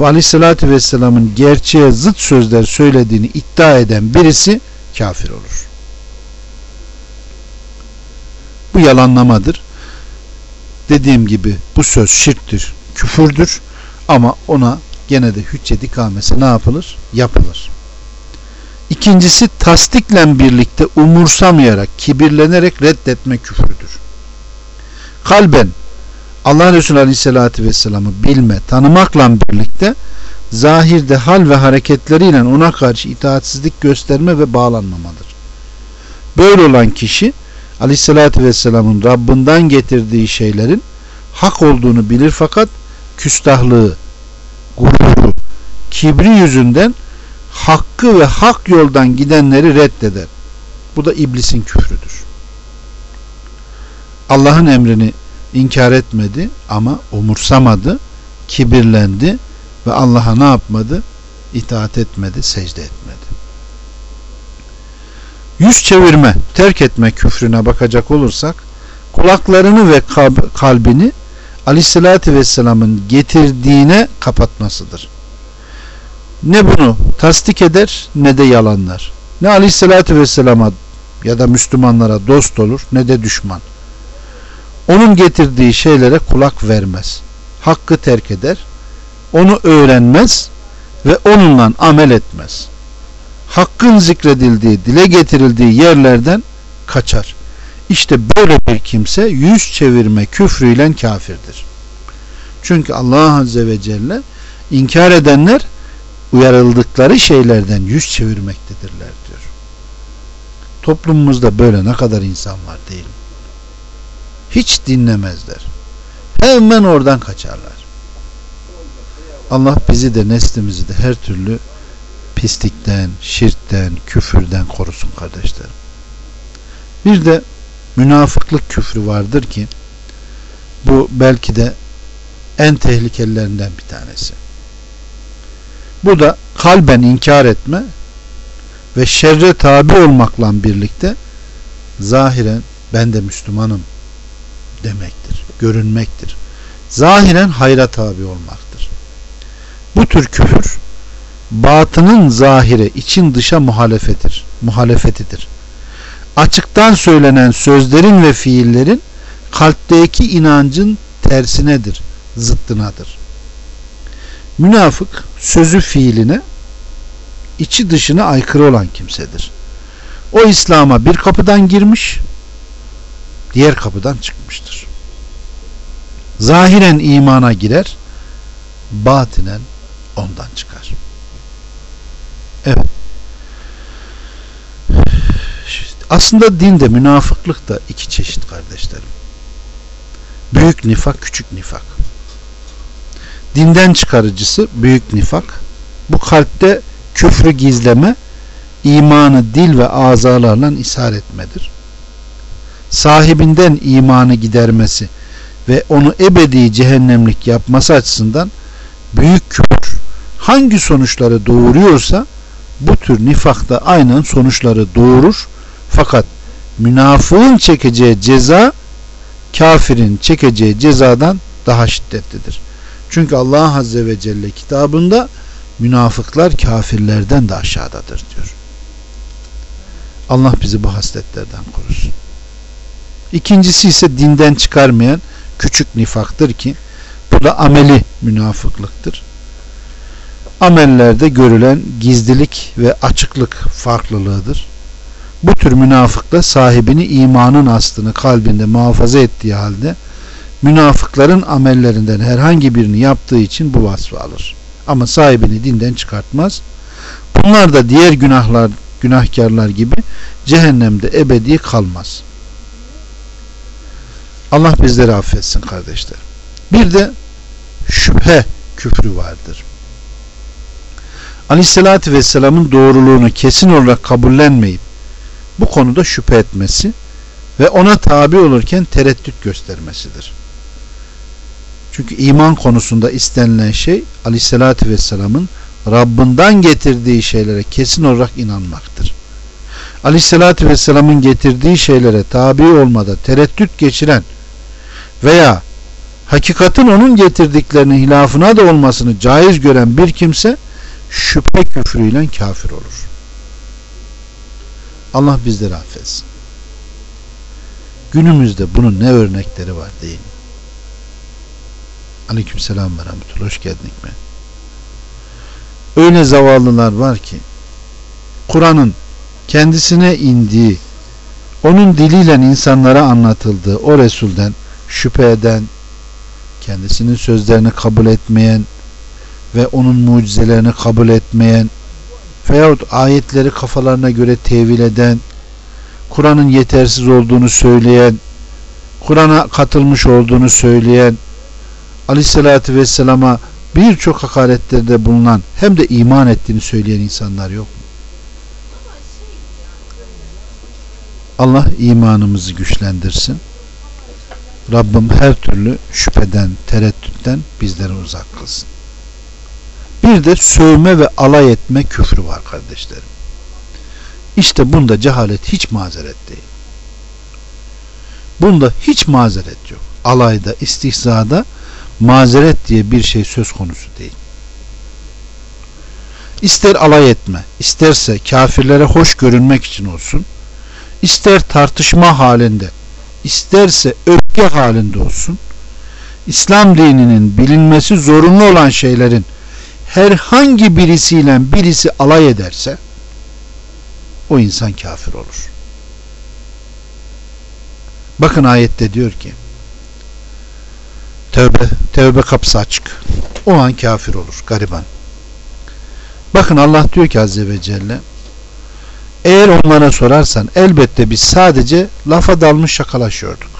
ve aleyhissalatü vesselamın gerçeğe zıt sözler söylediğini iddia eden birisi kafir olur. Bu yalanlamadır. Dediğim gibi bu söz şirktir, küfürdür ama ona gene de hüccet ikamesi ne yapılır? Yapılır. İkincisi tasdikle birlikte umursamayarak, kibirlenerek reddetme küfrüdür. Kalben Allah Resulü Aleyhisselatü Vesselam'ı bilme, tanımakla birlikte zahirde hal ve hareketleriyle ona karşı itaatsizlik gösterme ve bağlanmamadır. Böyle olan kişi Aleyhisselatü Vesselam'ın Rabbinden getirdiği şeylerin hak olduğunu bilir fakat küstahlığı, gururu, kibri yüzünden hakkı ve hak yoldan gidenleri reddeder. Bu da iblisin küfrüdür. Allah'ın emrini inkar etmedi ama umursamadı, kibirlendi ve Allah'a ne yapmadı? İtaat etmedi, secde etmedi. Yüz çevirme, terk etme küfrüne bakacak olursak kulaklarını ve kalbini Aleyhisselatü Vesselam'ın getirdiğine kapatmasıdır. Ne bunu tasdik eder ne de yalanlar. Ne Aleyhisselatü Vesselam'a ya da Müslümanlara dost olur ne de düşman. Onun getirdiği şeylere kulak vermez. Hakkı terk eder. Onu öğrenmez ve onunla amel etmez. Hakkın zikredildiği, dile getirildiği yerlerden kaçar. İşte böyle bir kimse yüz çevirme küfrüyle kafirdir. Çünkü Allah Azze ve Celle inkar edenler uyarıldıkları şeylerden yüz çevirmektedirler diyor. Toplumumuzda böyle ne kadar insan var değil mi? Hiç dinlemezler. Hemen oradan kaçarlar. Allah bizi de neslimizi de her türlü pislikten, şirkten, küfürden korusun kardeşlerim. Bir de münafıklık küfrü vardır ki bu belki de en tehlikelilerinden bir tanesi. Bu da kalben inkar etme ve şerre tabi olmakla birlikte zahiren ben de Müslümanım demektir, görünmektir. Zahiren hayra tabi olmaktır. Bu tür küfür batının zahire, için dışa muhalefetir, muhalefetidir. Açıktan söylenen sözlerin ve fiillerin kalpteki inancın tersinedir, zıttınadır. Münafık sözü fiiline içi dışına aykırı olan kimsedir. O İslam'a bir kapıdan girmiş, diğer kapıdan çıkmıştır. Zahiren imana girer, batinen ondan çıkar. Evet. Aslında dinde münafıklık da iki çeşit kardeşlerim. Büyük nifak, küçük nifak. Dinden çıkarıcısı büyük nifak. Bu kalpte küfrü gizleme, imanı dil ve azalarla ishar etmedir. Sahibinden imanı gidermesi ve onu ebedi cehennemlik yapması açısından büyük küfür hangi sonuçları doğuruyorsa bu tür nifak da aynen sonuçları doğurur. Fakat münafığın çekeceği ceza kafirin çekeceği cezadan daha şiddetlidir. Çünkü Allah Azze ve Celle kitabında münafıklar kafirlerden de aşağıdadır diyor. Allah bizi bu hasletlerden korusun. İkincisi ise dinden çıkarmayan küçük nifaktır ki bu da ameli münafıklıktır. Amellerde görülen gizlilik ve açıklık farklılığıdır. Bu tür münafıkla sahibini imanın aslını kalbinde muhafaza ettiği halde münafıkların amellerinden herhangi birini yaptığı için bu vasfı alır. Ama sahibini dinden çıkartmaz. Bunlar da diğer günahlar, günahkarlar gibi cehennemde ebedi kalmaz. Allah bizleri affetsin kardeşler. Bir de şüphe küfrü vardır. Aleyhissalatü Vesselam'ın doğruluğunu kesin olarak kabullenmeyip bu konuda şüphe etmesi ve ona tabi olurken tereddüt göstermesidir. Çünkü iman konusunda istenilen şey Aleyhisselatü Vesselam'ın Rabbinden getirdiği şeylere kesin olarak inanmaktır. Aleyhisselatü Vesselam'ın getirdiği şeylere tabi olmada tereddüt geçiren veya hakikatin onun getirdiklerinin hilafına da olmasını caiz gören bir kimse şüphe küfrüyle kafir olur. Allah bizleri affetsin. Günümüzde bunun ne örnekleri var değil mi? Aleyküm selam ve rahmetullah. Hoş geldin mi? Öyle zavallılar var ki Kur'an'ın kendisine indiği onun diliyle insanlara anlatıldığı o Resul'den şüphe eden kendisinin sözlerini kabul etmeyen ve onun mucizelerini kabul etmeyen veyahut ayetleri kafalarına göre tevil eden Kur'an'ın yetersiz olduğunu söyleyen, Kur'an'a katılmış olduğunu söyleyen, Aleyhisselatü Vesselam'a birçok hakaretlerde bulunan hem de iman ettiğini söyleyen insanlar yok mu? Allah imanımızı güçlendirsin. Rabbim her türlü şüpheden, tereddütten bizleri uzak kılsın. Bir de sövme ve alay etme küfrü var kardeşlerim. İşte bunda cehalet hiç mazeret değil. Bunda hiç mazeret yok. Alayda, istihzada mazeret diye bir şey söz konusu değil. İster alay etme, isterse kafirlere hoş görünmek için olsun, ister tartışma halinde, isterse öfke halinde olsun, İslam dininin bilinmesi zorunlu olan şeylerin herhangi birisiyle birisi alay ederse o insan kafir olur. Bakın ayette diyor ki tövbe, tövbe kapısı açık. O an kafir olur gariban. Bakın Allah diyor ki Azze ve Celle eğer onlara sorarsan elbette biz sadece lafa dalmış şakalaşıyorduk.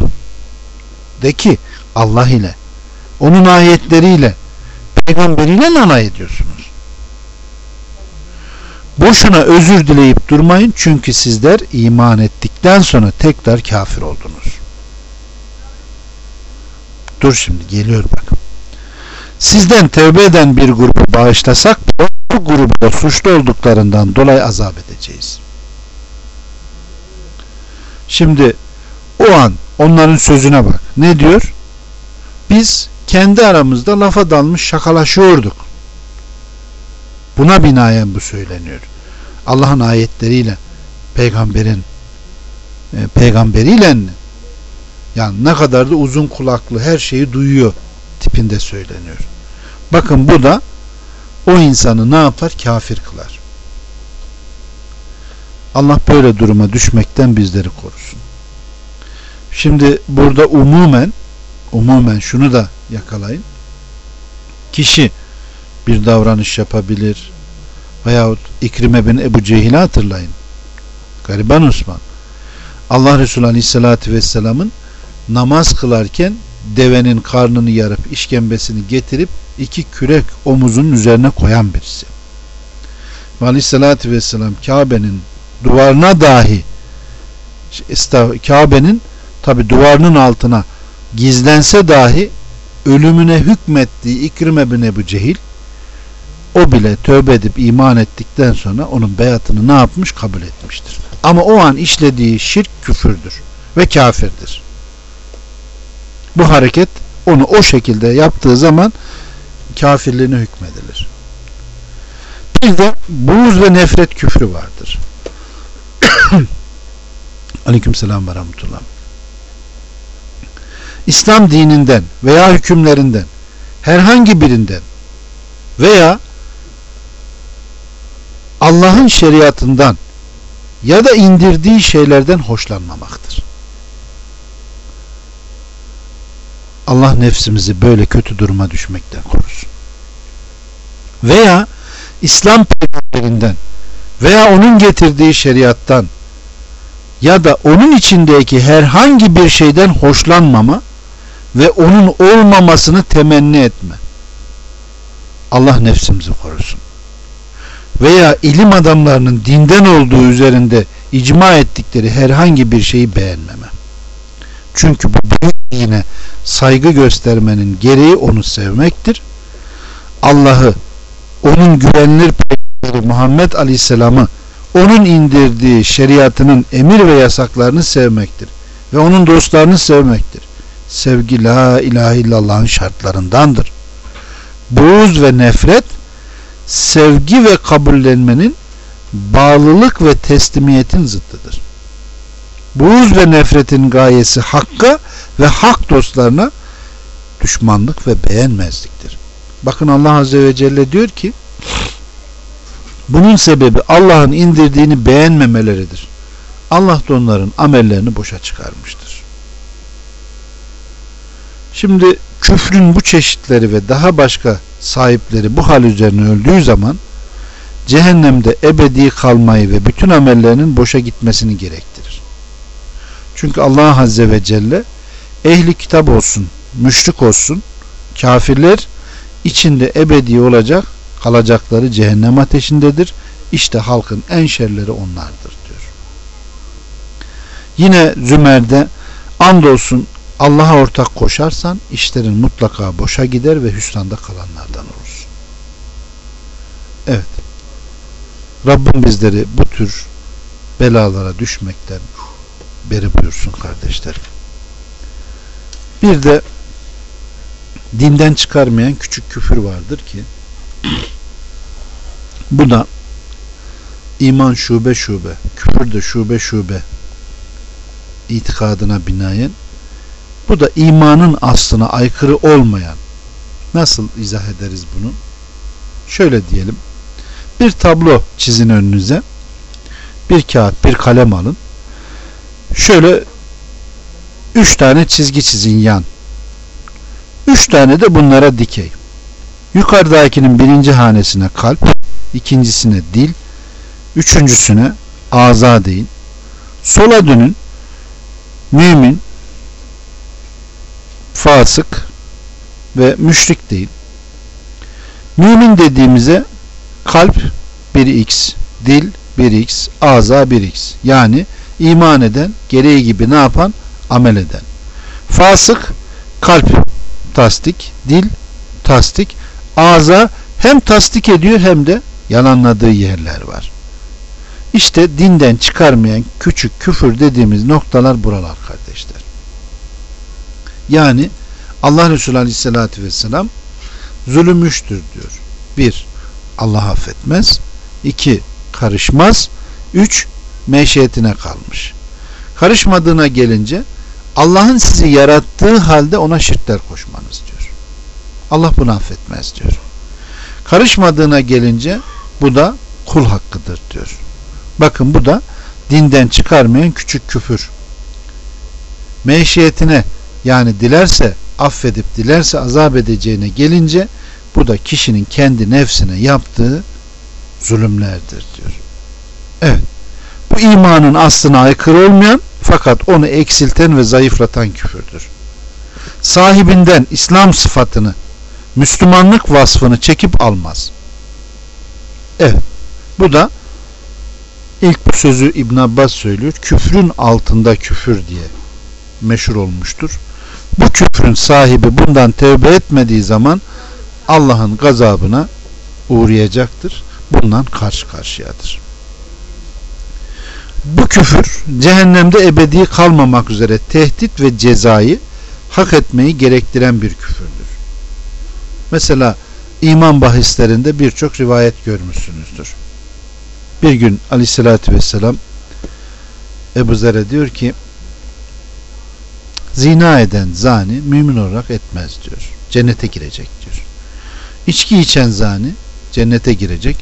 De ki Allah ile onun ayetleriyle peygamberiyle alay ediyorsunuz. Boşuna özür dileyip durmayın çünkü sizler iman ettikten sonra tekrar kafir oldunuz. Dur şimdi geliyor bak. Sizden tevbe eden bir grubu bağışlasak bu grubu da suçlu olduklarından dolayı azap edeceğiz. Şimdi o an onların sözüne bak. Ne diyor? Biz kendi aramızda lafa dalmış şakalaşıyorduk. Buna binaen bu söyleniyor. Allah'ın ayetleriyle peygamberin e, peygamberiyle yani ne kadar da uzun kulaklı her şeyi duyuyor tipinde söyleniyor. Bakın bu da o insanı ne yapar? Kafir kılar. Allah böyle duruma düşmekten bizleri korusun. Şimdi burada umumen umumen şunu da yakalayın. Kişi bir davranış yapabilir veyahut İkrime bin Ebu Cehil'i hatırlayın. Gariban Osman. Allah Resulü Aleyhisselatü Vesselam'ın namaz kılarken devenin karnını yarıp işkembesini getirip iki kürek omuzunun üzerine koyan birisi. Ve Aleyhisselatü Vesselam Kabe'nin duvarına dahi Kabe'nin tabi duvarının altına gizlense dahi ölümüne hükmettiği İkrime bin Ebu Cehil o bile tövbe edip iman ettikten sonra onun beyatını ne yapmış? Kabul etmiştir. Ama o an işlediği şirk küfürdür ve kafirdir. Bu hareket onu o şekilde yaptığı zaman kafirliğine hükmedilir. Bir de buğz ve nefret küfrü vardır. Aleyküm selam ve rahmetullah. İslam dininden veya hükümlerinden herhangi birinden veya Allah'ın şeriatından ya da indirdiği şeylerden hoşlanmamaktır. Allah nefsimizi böyle kötü duruma düşmekten korusun. Veya İslam peygamberinden veya onun getirdiği şeriattan ya da onun içindeki herhangi bir şeyden hoşlanmama ve onun olmamasını temenni etme. Allah nefsimizi korusun. Veya ilim adamlarının dinden olduğu üzerinde icma ettikleri herhangi bir şeyi beğenmeme. Çünkü bu dine saygı göstermenin gereği onu sevmektir. Allah'ı, onun güvenilir peygamberi Muhammed Aleyhisselam'ı, onun indirdiği şeriatının emir ve yasaklarını sevmektir. Ve onun dostlarını sevmektir. Sevgi la ilahe illallah'ın şartlarındandır. Buğuz ve nefret sevgi ve kabullenmenin bağlılık ve teslimiyetin zıttıdır. Buğuz ve nefretin gayesi hakka ve hak dostlarına düşmanlık ve beğenmezliktir. Bakın Allah Azze ve Celle diyor ki bunun sebebi Allah'ın indirdiğini beğenmemeleridir. Allah da onların amellerini boşa çıkarmıştır. Şimdi küfrün bu çeşitleri ve daha başka sahipleri bu hal üzerine öldüğü zaman cehennemde ebedi kalmayı ve bütün amellerinin boşa gitmesini gerektirir. Çünkü Allah Azze ve Celle ehli kitap olsun, müşrik olsun, kafirler içinde ebedi olacak, kalacakları cehennem ateşindedir. İşte halkın en şerleri onlardır diyor. Yine Zümer'de andolsun Allah'a ortak koşarsan işlerin mutlaka boşa gider ve hüsranda kalanlardan olursun. Evet. Rabbim bizleri bu tür belalara düşmekten beri buyursun kardeşlerim. Bir de dinden çıkarmayan küçük küfür vardır ki bu da iman şube şube, küfür de şube şube itikadına binaen bu da imanın aslına aykırı olmayan nasıl izah ederiz bunu? Şöyle diyelim. Bir tablo çizin önünüze. Bir kağıt, bir kalem alın. Şöyle üç tane çizgi çizin yan. Üç tane de bunlara dikey. Yukarıdakinin birinci hanesine kalp, ikincisine dil, üçüncüsüne ağza deyin. Sola dönün. Mümin, fasık ve müşrik deyin. Mümin dediğimize kalp 1x, dil 1x, ağza 1x. Yani iman eden, gereği gibi ne yapan? Amel eden. Fasık kalp tasdik, dil tasdik, ağza hem tasdik ediyor hem de yalanladığı yerler var. İşte dinden çıkarmayan küçük küfür dediğimiz noktalar buralar kardeşler. Yani Allah Resulü Aleyhisselatü Vesselam zulümüştür diyor. Bir, Allah affetmez. İki, karışmaz. Üç, meşiyetine kalmış. Karışmadığına gelince Allah'ın sizi yarattığı halde ona şirkler koşmanız diyor. Allah bunu affetmez diyor. Karışmadığına gelince bu da kul hakkıdır diyor. Bakın bu da dinden çıkarmayan küçük küfür. Meşiyetine yani dilerse affedip dilerse azap edeceğine gelince bu da kişinin kendi nefsine yaptığı zulümlerdir diyor. Evet. Bu imanın aslına aykırı olmayan fakat onu eksilten ve zayıflatan küfürdür. Sahibinden İslam sıfatını, Müslümanlık vasfını çekip almaz. Evet. Bu da ilk bu sözü İbn Abbas söylüyor. Küfrün altında küfür diye meşhur olmuştur. Bu küfrün sahibi bundan tövbe etmediği zaman Allah'ın gazabına uğrayacaktır. Bundan karşı karşıyadır. Bu küfür cehennemde ebedi kalmamak üzere tehdit ve cezayı hak etmeyi gerektiren bir küfürdür. Mesela iman bahislerinde birçok rivayet görmüşsünüzdür. Bir gün aleyhissalatü vesselam Ebu Zer'e diyor ki zina eden zani mümin olarak etmez diyor. Cennete girecek diyor. İçki içen zani cennete girecek.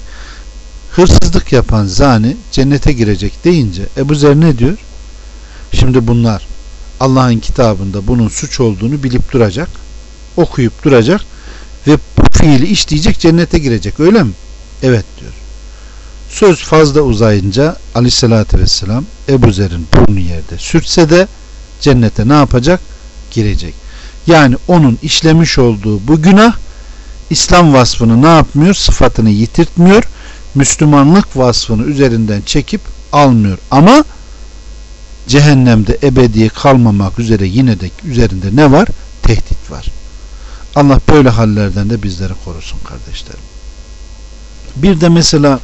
Hırsızlık yapan zani cennete girecek deyince Ebu Zer ne diyor? Şimdi bunlar Allah'ın kitabında bunun suç olduğunu bilip duracak, okuyup duracak ve bu fiili işleyecek cennete girecek öyle mi? Evet diyor. Söz fazla uzayınca aleyhissalatü vesselam Ebu Zer'in burnu yerde sürtse de cennete ne yapacak? Girecek. Yani onun işlemiş olduğu bu günah İslam vasfını ne yapmıyor? Sıfatını yitirtmiyor. Müslümanlık vasfını üzerinden çekip almıyor. Ama cehennemde ebedi kalmamak üzere yine de üzerinde ne var? Tehdit var. Allah böyle hallerden de bizleri korusun kardeşlerim. Bir de mesela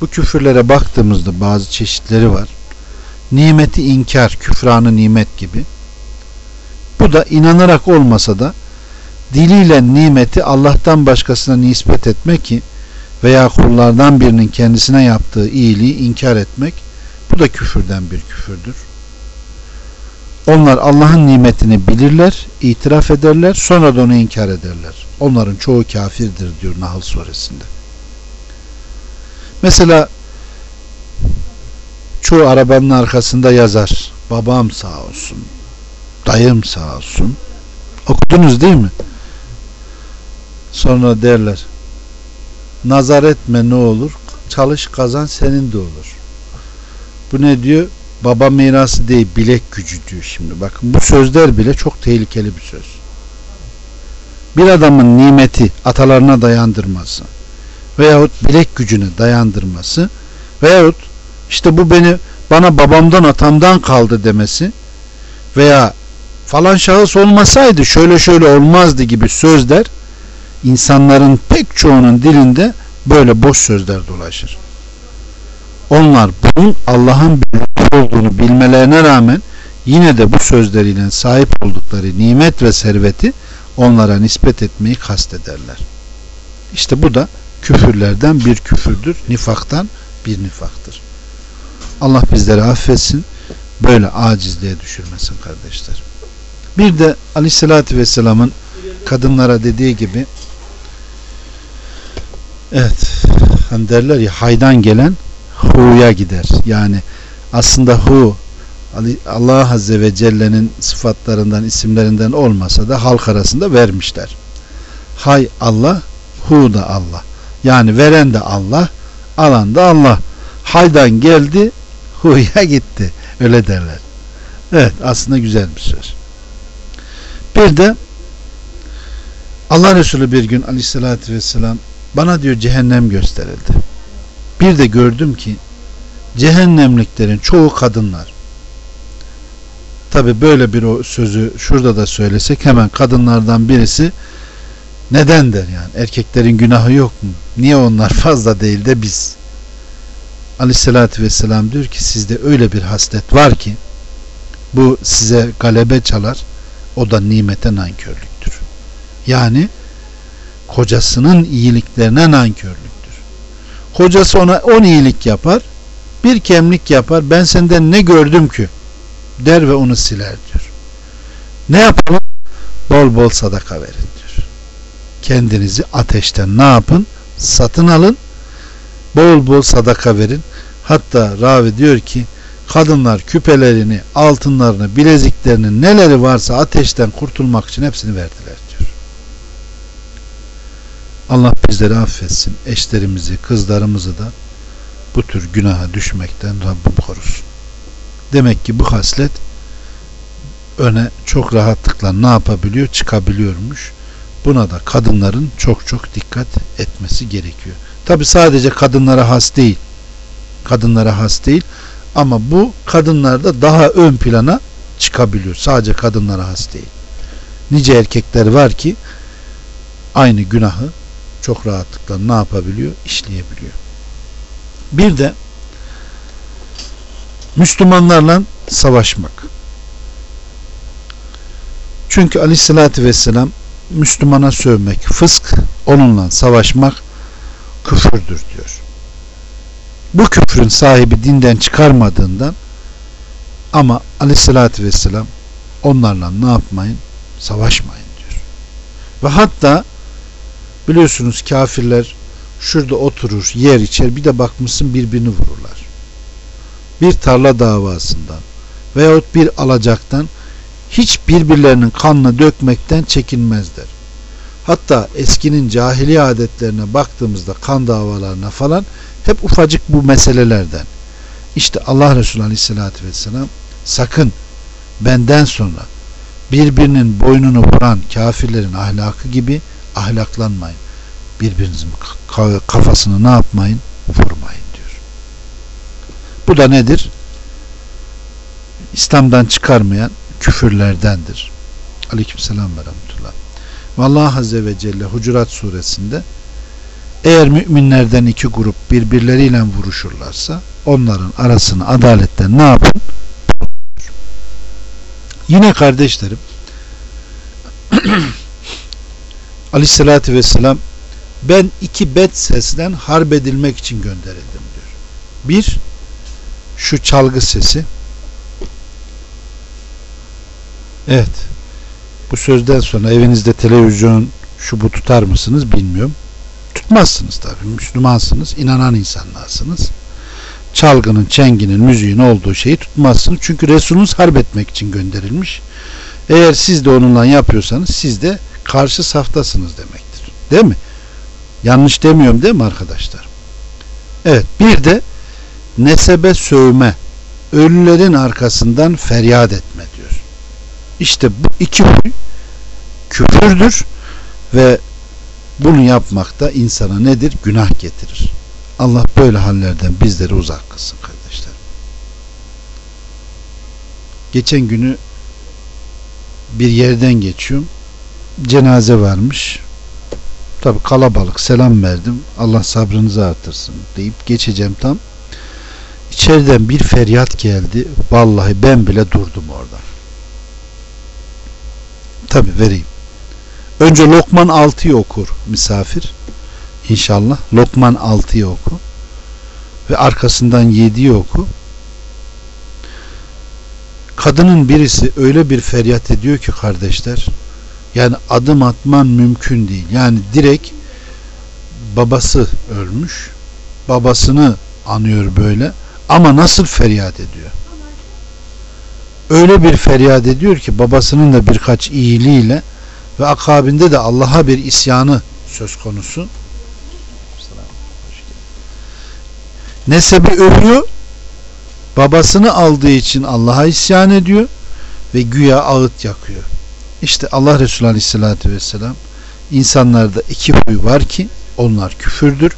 bu küfürlere baktığımızda bazı çeşitleri var. Nimeti inkar, küfranı nimet gibi. Bu da inanarak olmasa da diliyle nimeti Allah'tan başkasına nispet etmek ki veya kullardan birinin kendisine yaptığı iyiliği inkar etmek bu da küfürden bir küfürdür. Onlar Allah'ın nimetini bilirler, itiraf ederler, sonra da onu inkar ederler. Onların çoğu kafirdir diyor Nahl suresinde. Mesela çoğu arabanın arkasında yazar. Babam sağ olsun, dayım sağ olsun. Okudunuz değil mi? Sonra derler nazar etme ne olur çalış kazan senin de olur. Bu ne diyor? baba mirası değil bilek gücü diyor şimdi. Bakın bu sözler bile çok tehlikeli bir söz. Bir adamın nimeti atalarına dayandırması veyahut bilek gücüne dayandırması veyahut işte bu beni bana babamdan atamdan kaldı demesi veya falan şahıs olmasaydı şöyle şöyle olmazdı gibi sözler insanların pek çoğunun dilinde böyle boş sözler dolaşır. Onlar bunun Allah'ın bir olduğunu bilmelerine rağmen yine de bu sözleriyle sahip oldukları nimet ve serveti onlara nispet etmeyi kastederler. İşte bu da küfürlerden bir küfürdür. Nifaktan bir nifaktır. Allah bizleri affetsin. Böyle acizliğe düşürmesin kardeşler. Bir de aleyhissalatü vesselamın kadınlara dediği gibi evet hani derler ya haydan gelen hu'ya gider. Yani aslında hu Allah Azze ve Celle'nin sıfatlarından, isimlerinden olmasa da halk arasında vermişler. Hay Allah, hu da Allah. Yani veren de Allah, alan da Allah. Haydan geldi, hu'ya gitti. Öyle derler. Evet, aslında güzel bir söz. Bir de Allah Resulü bir gün aleyhissalatü vesselam bana diyor cehennem gösterildi. Bir de gördüm ki cehennemliklerin çoğu kadınlar. Tabi böyle bir o sözü şurada da söylesek hemen kadınlardan birisi neden der yani erkeklerin günahı yok mu? Niye onlar fazla değil de biz? Aleyhissalatü vesselam diyor ki sizde öyle bir haslet var ki bu size galebe çalar o da nimete nankörlüktür. Yani kocasının iyiliklerine nankörlüktür. Kocası ona on iyilik yapar bir kemlik yapar ben senden ne gördüm ki der ve onu siler diyor. Ne yapalım? Bol bol sadaka verin diyor. Kendinizi ateşten ne yapın? Satın alın. Bol bol sadaka verin. Hatta ravi diyor ki kadınlar küpelerini, altınlarını, bileziklerini neleri varsa ateşten kurtulmak için hepsini verdiler diyor. Allah bizleri affetsin. Eşlerimizi, kızlarımızı da bu tür günaha düşmekten Rabbim korusun. Demek ki bu haslet öne çok rahatlıkla ne yapabiliyor? Çıkabiliyormuş. Buna da kadınların çok çok dikkat etmesi gerekiyor. Tabi sadece kadınlara has değil. Kadınlara has değil. Ama bu kadınlarda daha ön plana çıkabiliyor. Sadece kadınlara has değil. Nice erkekler var ki aynı günahı çok rahatlıkla ne yapabiliyor? İşleyebiliyor. Bir de Müslümanlarla savaşmak. Çünkü aleyhissalatü vesselam Müslümana sövmek, fısk, onunla savaşmak küfürdür diyor. Bu küfrün sahibi dinden çıkarmadığından ama aleyhissalatü vesselam onlarla ne yapmayın? Savaşmayın diyor. Ve hatta biliyorsunuz kafirler şurada oturur, yer içer bir de bakmışsın birbirini vururlar. Bir tarla davasından veyahut bir alacaktan hiç birbirlerinin kanını dökmekten çekinmezler. Hatta eskinin cahili adetlerine baktığımızda kan davalarına falan hep ufacık bu meselelerden. İşte Allah Resulü Aleyhisselatü Vesselam sakın benden sonra birbirinin boynunu vuran kafirlerin ahlakı gibi ahlaklanmayın birbirinizin kafasını ne yapmayın? Vurmayın diyor. Bu da nedir? İslam'dan çıkarmayan küfürlerdendir. Aleykümselam ve rahmetullah. Ve Allah Azze ve Celle Hucurat suresinde eğer müminlerden iki grup birbirleriyle vuruşurlarsa onların arasını adaletten ne yapın? Yine kardeşlerim Aleyhissalatü Vesselam ben iki bet sesten harp edilmek için gönderildim diyor. Bir, şu çalgı sesi. Evet. Bu sözden sonra evinizde televizyon şu bu tutar mısınız bilmiyorum. Tutmazsınız tabi. Müslümansınız. inanan insanlarsınız. Çalgının, çenginin, müziğin olduğu şeyi tutmazsınız. Çünkü Resulünüz harp etmek için gönderilmiş. Eğer siz de onunla yapıyorsanız siz de karşı saftasınız demektir. Değil mi? Yanlış demiyorum değil mi arkadaşlar? Evet bir de nesebe sövme ölülerin arkasından feryat etme diyor. İşte bu iki huy küfürdür ve bunu yapmak da insana nedir? Günah getirir. Allah böyle hallerden bizleri uzak kılsın kardeşler. Geçen günü bir yerden geçiyorum. Cenaze varmış. Tabi kalabalık selam verdim. Allah sabrınızı artırsın deyip geçeceğim tam. İçeriden bir feryat geldi. Vallahi ben bile durdum orada. Tabi vereyim. Önce Lokman 6'yı okur misafir. İnşallah. Lokman 6'yı oku. Ve arkasından 7'yi oku. Kadının birisi öyle bir feryat ediyor ki kardeşler. Yani adım atman mümkün değil. Yani direkt babası ölmüş. Babasını anıyor böyle. Ama nasıl feryat ediyor? Öyle bir feryat ediyor ki babasının da birkaç iyiliğiyle ve akabinde de Allah'a bir isyanı söz konusu. Nesebi ölüyor. Babasını aldığı için Allah'a isyan ediyor ve güya ağıt yakıyor. İşte Allah Resulü Aleyhisselatü Vesselam insanlarda iki huy var ki onlar küfürdür.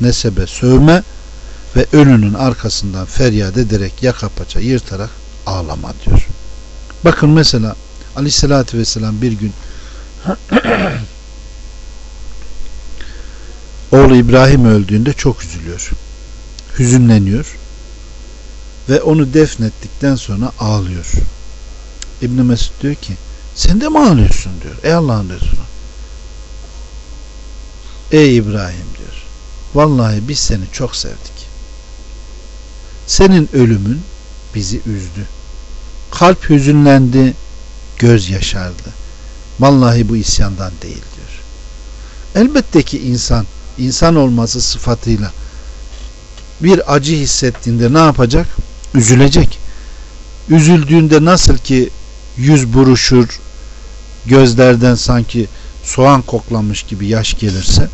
Nesebe sövme ve ölünün arkasından feryat ederek yaka paça yırtarak ağlama diyor. Bakın mesela Aleyhisselatü Vesselam bir gün oğlu İbrahim öldüğünde çok üzülüyor. Hüzünleniyor ve onu defnettikten sonra ağlıyor. İbn Mesud diyor ki sen de mi ağlıyorsun diyor. Ey Allah'ın Resulü. Ey İbrahim diyor. Vallahi biz seni çok sevdik. Senin ölümün bizi üzdü. Kalp hüzünlendi, göz yaşardı. Vallahi bu isyandan değil diyor. Elbette ki insan, insan olması sıfatıyla bir acı hissettiğinde ne yapacak? Üzülecek. Üzüldüğünde nasıl ki yüz buruşur, gözlerden sanki soğan koklamış gibi yaş gelirse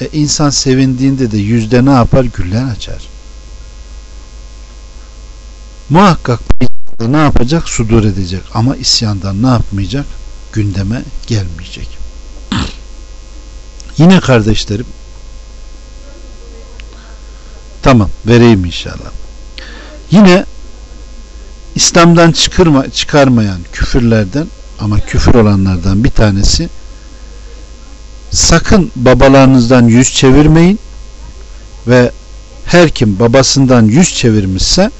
e, insan sevindiğinde de yüzde ne yapar? Güller açar. Muhakkak ne yapacak? Sudur edecek. Ama isyandan ne yapmayacak? Gündeme gelmeyecek. Yine kardeşlerim tamam vereyim inşallah. Yine İslam'dan çıkarma, çıkarmayan küfürlerden ama küfür olanlardan bir tanesi sakın babalarınızdan yüz çevirmeyin ve her kim babasından yüz çevirmişse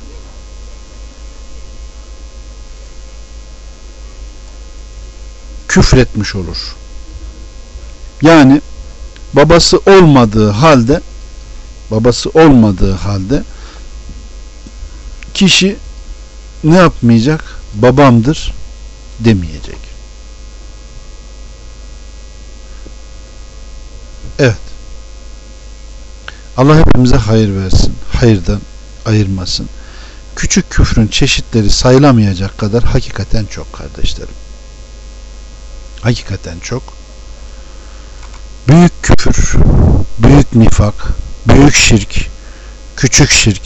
küfretmiş olur. Yani babası olmadığı halde babası olmadığı halde kişi ne yapmayacak? Babamdır demeyecek. Evet. Allah hepimize hayır versin. Hayırdan ayırmasın. Küçük küfrün çeşitleri sayılamayacak kadar hakikaten çok kardeşlerim. Hakikaten çok. Büyük küfür, büyük nifak, büyük şirk, küçük şirk,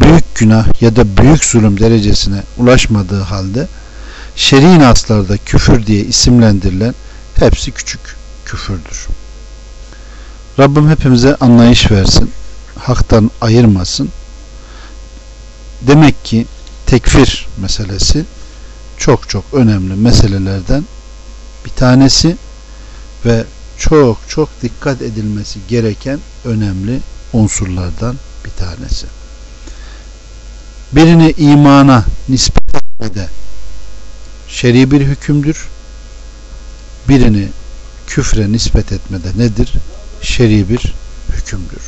büyük günah ya da büyük zulüm derecesine ulaşmadığı halde şer'i naslarda küfür diye isimlendirilen hepsi küçük küfürdür. Rabbim hepimize anlayış versin. Haktan ayırmasın. Demek ki tekfir meselesi çok çok önemli meselelerden bir tanesi ve çok çok dikkat edilmesi gereken önemli unsurlardan bir tanesi. Birini imana nispet etmede şer'i bir hükümdür. Birini küfre nispet etmede nedir? Şer'i bir hükümdür.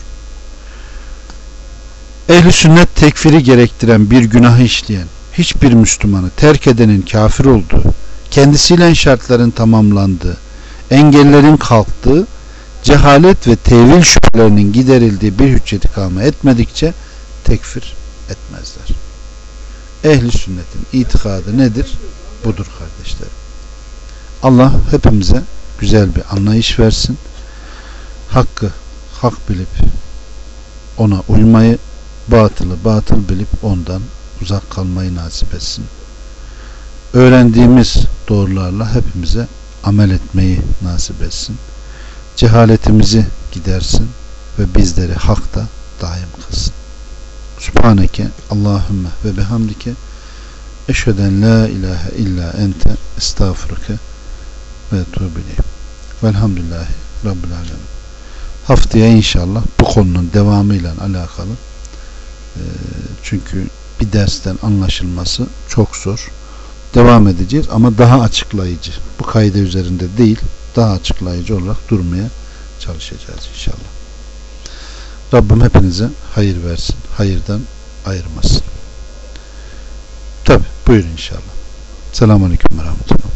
Ehli sünnet tekfiri gerektiren bir günahı işleyen hiçbir Müslümanı terk edenin kafir olduğu, kendisiyle şartların tamamlandığı, engellerin kalktığı, cehalet ve tevil şüphelerinin giderildiği bir hüccet ikame etmedikçe tekfir etmezler. Ehli sünnetin itikadı nedir? Budur kardeşlerim. Allah hepimize güzel bir anlayış versin. Hakkı hak bilip ona uymayı, batılı batıl bilip ondan uzak kalmayı nasip etsin. Öğrendiğimiz doğrularla hepimize amel etmeyi nasip etsin. Cehaletimizi gidersin ve bizleri hakta daim kılsın. Subhaneke Allahümme ve bihamdike eşheden la ilahe illa ente estağfurke ve tuğbileyim. Velhamdülillahi Rabbil Alemin. Haftaya inşallah bu konunun devamıyla alakalı çünkü bir dersten anlaşılması çok zor. Devam edeceğiz ama daha açıklayıcı. Bu kaide üzerinde değil, daha açıklayıcı olarak durmaya çalışacağız inşallah. Rabbim hepinize hayır versin. Hayırdan ayırmasın. Tabi buyurun inşallah. Selamun Aleyküm ve Rahmetullah.